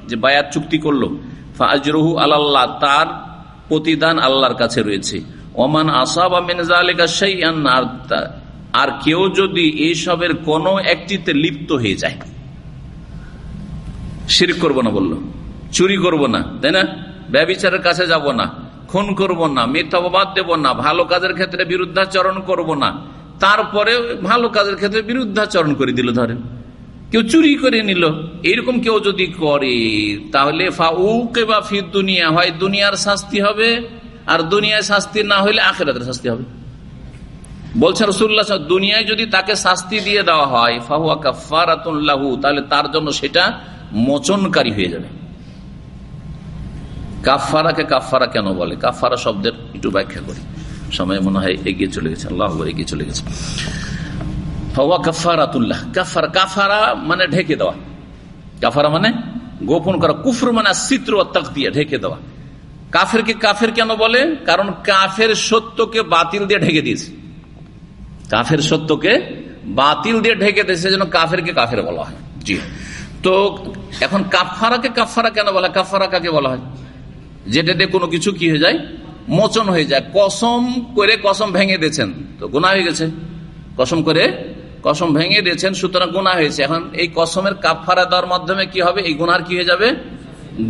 যে বায়াত চুক্তি করল, ফাজরহু আল্লাহ তার প্রতিদান আল্লাহর কাছে রয়েছে। ওমান আসাবা মেনজালিকা সেই আর কেউ যদি এইসবের কোন একটিতে লিপ্ত হয়ে যায়। শির করব না বলল। চুরি করব না, তাই না? ব্যবচারের কাছে যাব না, খুন করব না মিথ্যাবাদ দেব না, ভালো কাজের ক্ষেত্রে বিরুদ্ধাচরণ করব না। তারপরে ভালো কাজের ক্ষেত্রে বিরুদ্ধাচরণ করে দিল, ধরেন। কেউ চুরি করে নিল এরকম কেউ যদি করে, তাহলে বা ফির দুনিয়া হয়, দুনিয়ার শাস্তি হবে, আর দুনিয়ায় শাস্তি না হলে আখেরাতের শাস্তি হবে। বলছে রসুল্লাহ দুনিয়ায় যদি তাকে শাস্তি দিয়ে দেওয়া হয়, ফাহুয়া কাফারাতুল্লাহু তাহলে তার জন্য সেটা মোচনকারী হয়ে যাবে। কাফারাকে কাফারা কেন বলে? কাফারা শব্দের একটু ব্যাখ্যা করি। সময় মনে হয় এগিয়ে চলে গেছে, আল্লাহ এগিয়ে চলে গেছে। কাফারাতুল্লাহ কাফারা কাফারা মানে ঢেকে দেওয়া। কাফারা মানে গোপন করা, কুফর মানে চিত্র তাক দিয়ে ঢেকে দেওয়া। কাফেরকে কাফের কেন বলে? কারণ কাফের সত্যকে বাতিল দিয়ে ঢেকে দিয়েছে। কাফের সত্যকে বাতিল দিয়ে ঢেকে দেয় সেজন্য কাফেরকে কাফের বলা হয়। জি। তো এখন কাফারাকে কাফারা কেন বলা? কাফারা কাকে বলা হয়? যেটা দিয়ে কোনো কিছু কি হয়ে যায়? মোচন হয়ে যায়। কসম করে কসম ভেঙে দিয়েছেন। তো গুণা হয়ে গেছে। কসম করে কসম ভেঙে দিয়েছেন, সুতরাং গুণা হয়েছে। এখন এই কসমের কাফারা দেওয়ার মাধ্যমে কি হবে? এই গুনার কি হয়ে যাবে?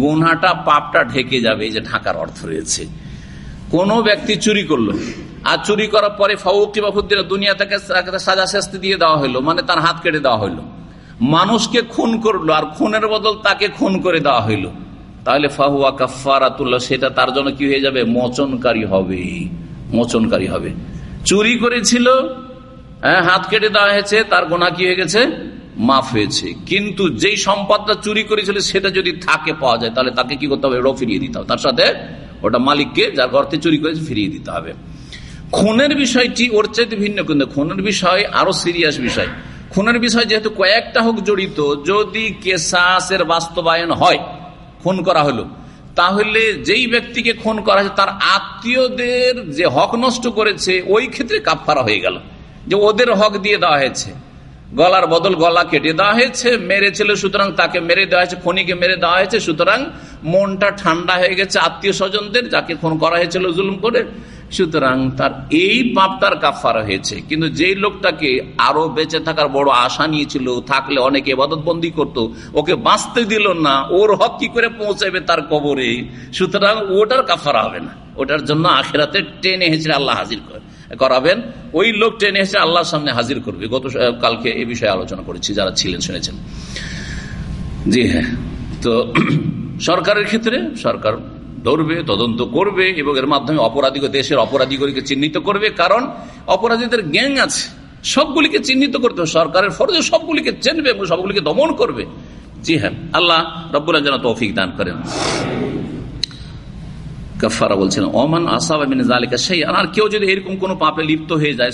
গুনাটা পাপটা ঢেকে যাবে। এই যে ঢাকার অর্থ রয়েছে। কোন ব্যক্তি চুরি করল। আর চুরি করার পরে ফাউকি বাফুদ্দিন দুনিয়া থেকে সাজা শাস্তি দিয়ে দেওয়া হলো মানে তার হাত কেটে দেওয়া হলো। মানুষকে খুন করল, আর খুনের বদল তাকে খুন করে দেওয়া হইল তাহলে ফাহুয়া কাফারাতুল্লাহ সেটা তার জন্য কি হয়ে যাবে? মোচনকারী হবে। মোচনকারী হবে। চুরি করেছিল হ্যাঁ হাত কেটে দেওয়া হয়েছে, তার গোনা কি হয়ে গেছে? মাফ হয়েছে। কিন্তু যেই সম্পদটা চুরি করেছিল, সেটা যদি থাকে পাওয়া যায়, তাহলে তাকে কি করতে হবে? ওটাও ফিরিয়ে দিতে হবে। তার সাথে ওটা মালিককে, যার গর্তে চুরি করেছে, ফিরিয়ে দিতে হবে। খুনের বিষয়টি ওর চাইতে ভিন্ন, কিন্তু খুনের বিষয় আরও সিরিয়াস বিষয়। খুনের বিষয় যেহেতু কয়েকটা হোক জড়িত, যদি কেসাসের বাস্তবায়ন হয় খুন করা হলো। তাহলে যেই ব্যক্তিকে খুন করা হয়েছে, তার আত্মীয়দের যে হক নষ্ট করেছে, ওই ক্ষেত্রে কাপফারা হয়ে গেল। যে ওদের হক দিয়ে দেওয়া হয়েছে। গলার বদল গলা কেটে দেওয়া হয়েছে মেরেছিল সুতরাং তাকে মেরে দেওয়া হয়েছে, খনিকে মেরে দেওয়া হয়েছে, সুতরাং মনটা ঠান্ডা হয়ে গেছে আত্মীয় স্বজনদের, যাকে খুন করা হয়েছিল, জুলুম করে। সুতরাং তার এই পাপটার কাফারা হয়েছে। কিন্তু যেই লোকটাকে আরও বেঁচে থাকার বড় আশা নিয়েছিল, থাকলে অনেকে বন্দি করত, ওকে বাঁচতে দিল না, ওর হক কি করে পৌঁছাবে তার কবরে? সুতরাং ওটার কাফারা হবে না। ওটার জন্য আখেরাতে টেনে হেঁচড়ে আল্লাহ হাজির করে করাবেন। ওই লোক টেনে এসে আল্লাহর সামনে হাজির করবে। গত কালকে এ বিষয়ে আলোচনা করেছি, যারা ছিলেন, শুনেছেন। জি হ্যাঁ। তো [clears throat] সরকারের ক্ষেত্রে সরকার ধরবে, তদন্ত করবে এবং এর মাধ্যমে অপরাধী দেশের অপরাধীগুলিকে চিহ্নিত করবে। কারণ অপরাধীদের গ্যাং আছে, সবগুলিকে চিহ্নিত করতে হবে। সরকারের ফরজে, সবগুলিকে চেনবে এবং সবগুলিকে দমন করবে। জি হ্যাঁ আল্লাহ রব্বুল্লাহ যেন তৌফিক দান করেন। বলছেন জালিকা সেই আর কেউ যদি এরকম কোন পাপে লিপ্ত হয়ে যায়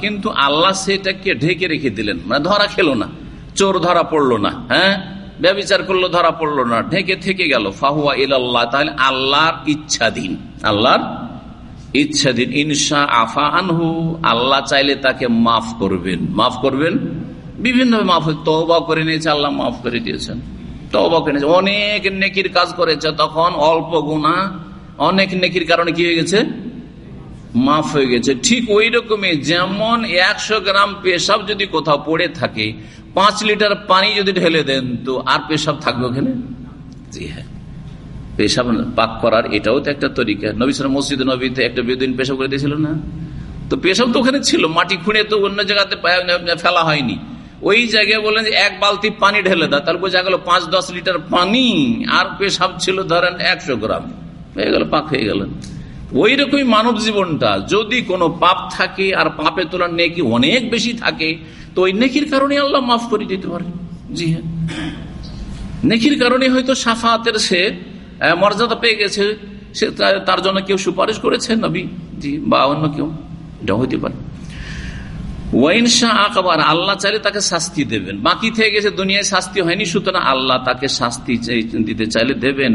কিন্তু আল্লাহ সেটাকে ঢেকে রেখে দিলেন। মানে ধরা খেলো না, চোর ধরা পড়ল না হ্যাঁ? ব্যবচার করল, ধরা পড়ল না, ঢেকে থেকে গেল। ফাহুয়া ইল্লাহ তাহলে আল্লাহর ইচ্ছাধীন আল্লাহর ইচ্ছাধীন। ইনসা আফা আনহু, আল্লাহ চাইলে তাকে মাফ করবেন। মাফ করবেন? বিভিন্ন মাফ তবা করে নিয়েছে, আল্লাহ মাফ করে দিয়েছেন। তবা করে নিয়েছে। অনেক নেকির কাজ করেছে, তখন অল্প গুণা অনেক নেকির কারণে কি হয়ে গেছে? মাফ হয়ে গেছে। ঠিক ওই রকমই, যেমন একশো গ্রাম পেশাব যদি কোথাও পড়ে থাকে পাঁচ লিটার পানি যদি ঢেলে দেন তো আর পেশাব থাকবে ওখানে জি হ্যাঁ। পেশাব পাক করার এটাও তো একটা তরিকা। নবী মসজিদ নবীতে একটা বেদিন পেশাব করে দিয়েছিল না? তো পেশাব তো ওখানে ছিল, মাটি খুঁড়ে তো অন্য জায়গাতে ফেলা হয়নি। ওই জায়গায় বললেন যে এক বালতি পানি ঢেলে দেয় তার বোঝা গেল পাঁচ দশ লিটার পানি আর পেশাব ছিল ধরেন একশো গ্রাম। হয়ে গেল, পাক হয়ে গেল। ওই রকমই মানব জীবনটা। যদি কোনো পাপ থাকে আর পাপের তোলার নেকি অনেক বেশি থাকে, তো ওই নেকির কারণে আল্লাহ মাফ করে দিতে পারে। জি হ্যাঁ। নেকির কারণে হয়তো সাফাতের সে মর্যাদা পেয়ে গেছে, সে তার জন্য কেউ সুপারিশ করেছে নবী? জি, বা অন্য কেউ? এটা হইতে পারে। ওয়াইন শাহ আকবর, আল্লাহ চাইলে তাকে শাস্তি দেবেন। বাকি থেকে গেছে, দুনিয়ায় শাস্তি হয়নি, সুতরাং আল্লাহ তাকে শাস্তি দিতে চাইলে দেবেন।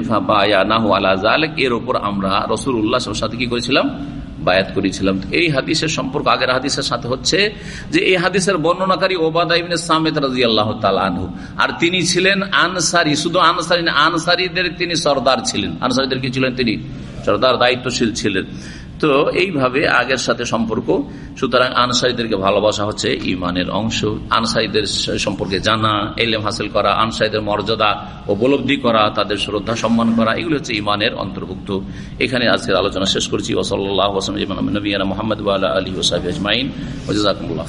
এর ওপর আমরা রসুল উল্লাহ সাথে কি করেছিলাম? বায়াত করেছিলাম। এই হাদিসের সম্পর্ক, আগের হাদিসের সাথে হচ্ছে যে এই হাদিসের বর্ণনাকারী ওবাদাইবিন সামেদ রাজি আল্লাহ তালু আর তিনি ছিলেন আনসারি, শুধু আনসারি আনসারিদের তিনি সর্দার ছিলেন। আনসারিদের কি ছিলেন তিনি? সর্দার, দায়িত্বশীল ছিলেন। তো এইভাবে আগের সাথে সম্পর্ক। সুতরাং আনসারীদেরকে ভালোবাসা হচ্ছে ইমানের অংশ। আনসারীদের সম্পর্কে জানা, এলেম হাসিল করা, আনসারীদের মর্যাদা উপলব্ধি করা, তাদের শ্রদ্ধা, সম্মান করা, এগুলো হচ্ছে ইমানের অন্তর্ভুক্ত। এখানে আজকের আলোচনা শেষ করছি। ওসল্লাহ মোহাম্মদ আলী ওসাহ আজমাইন। ওজাকুল্লাহ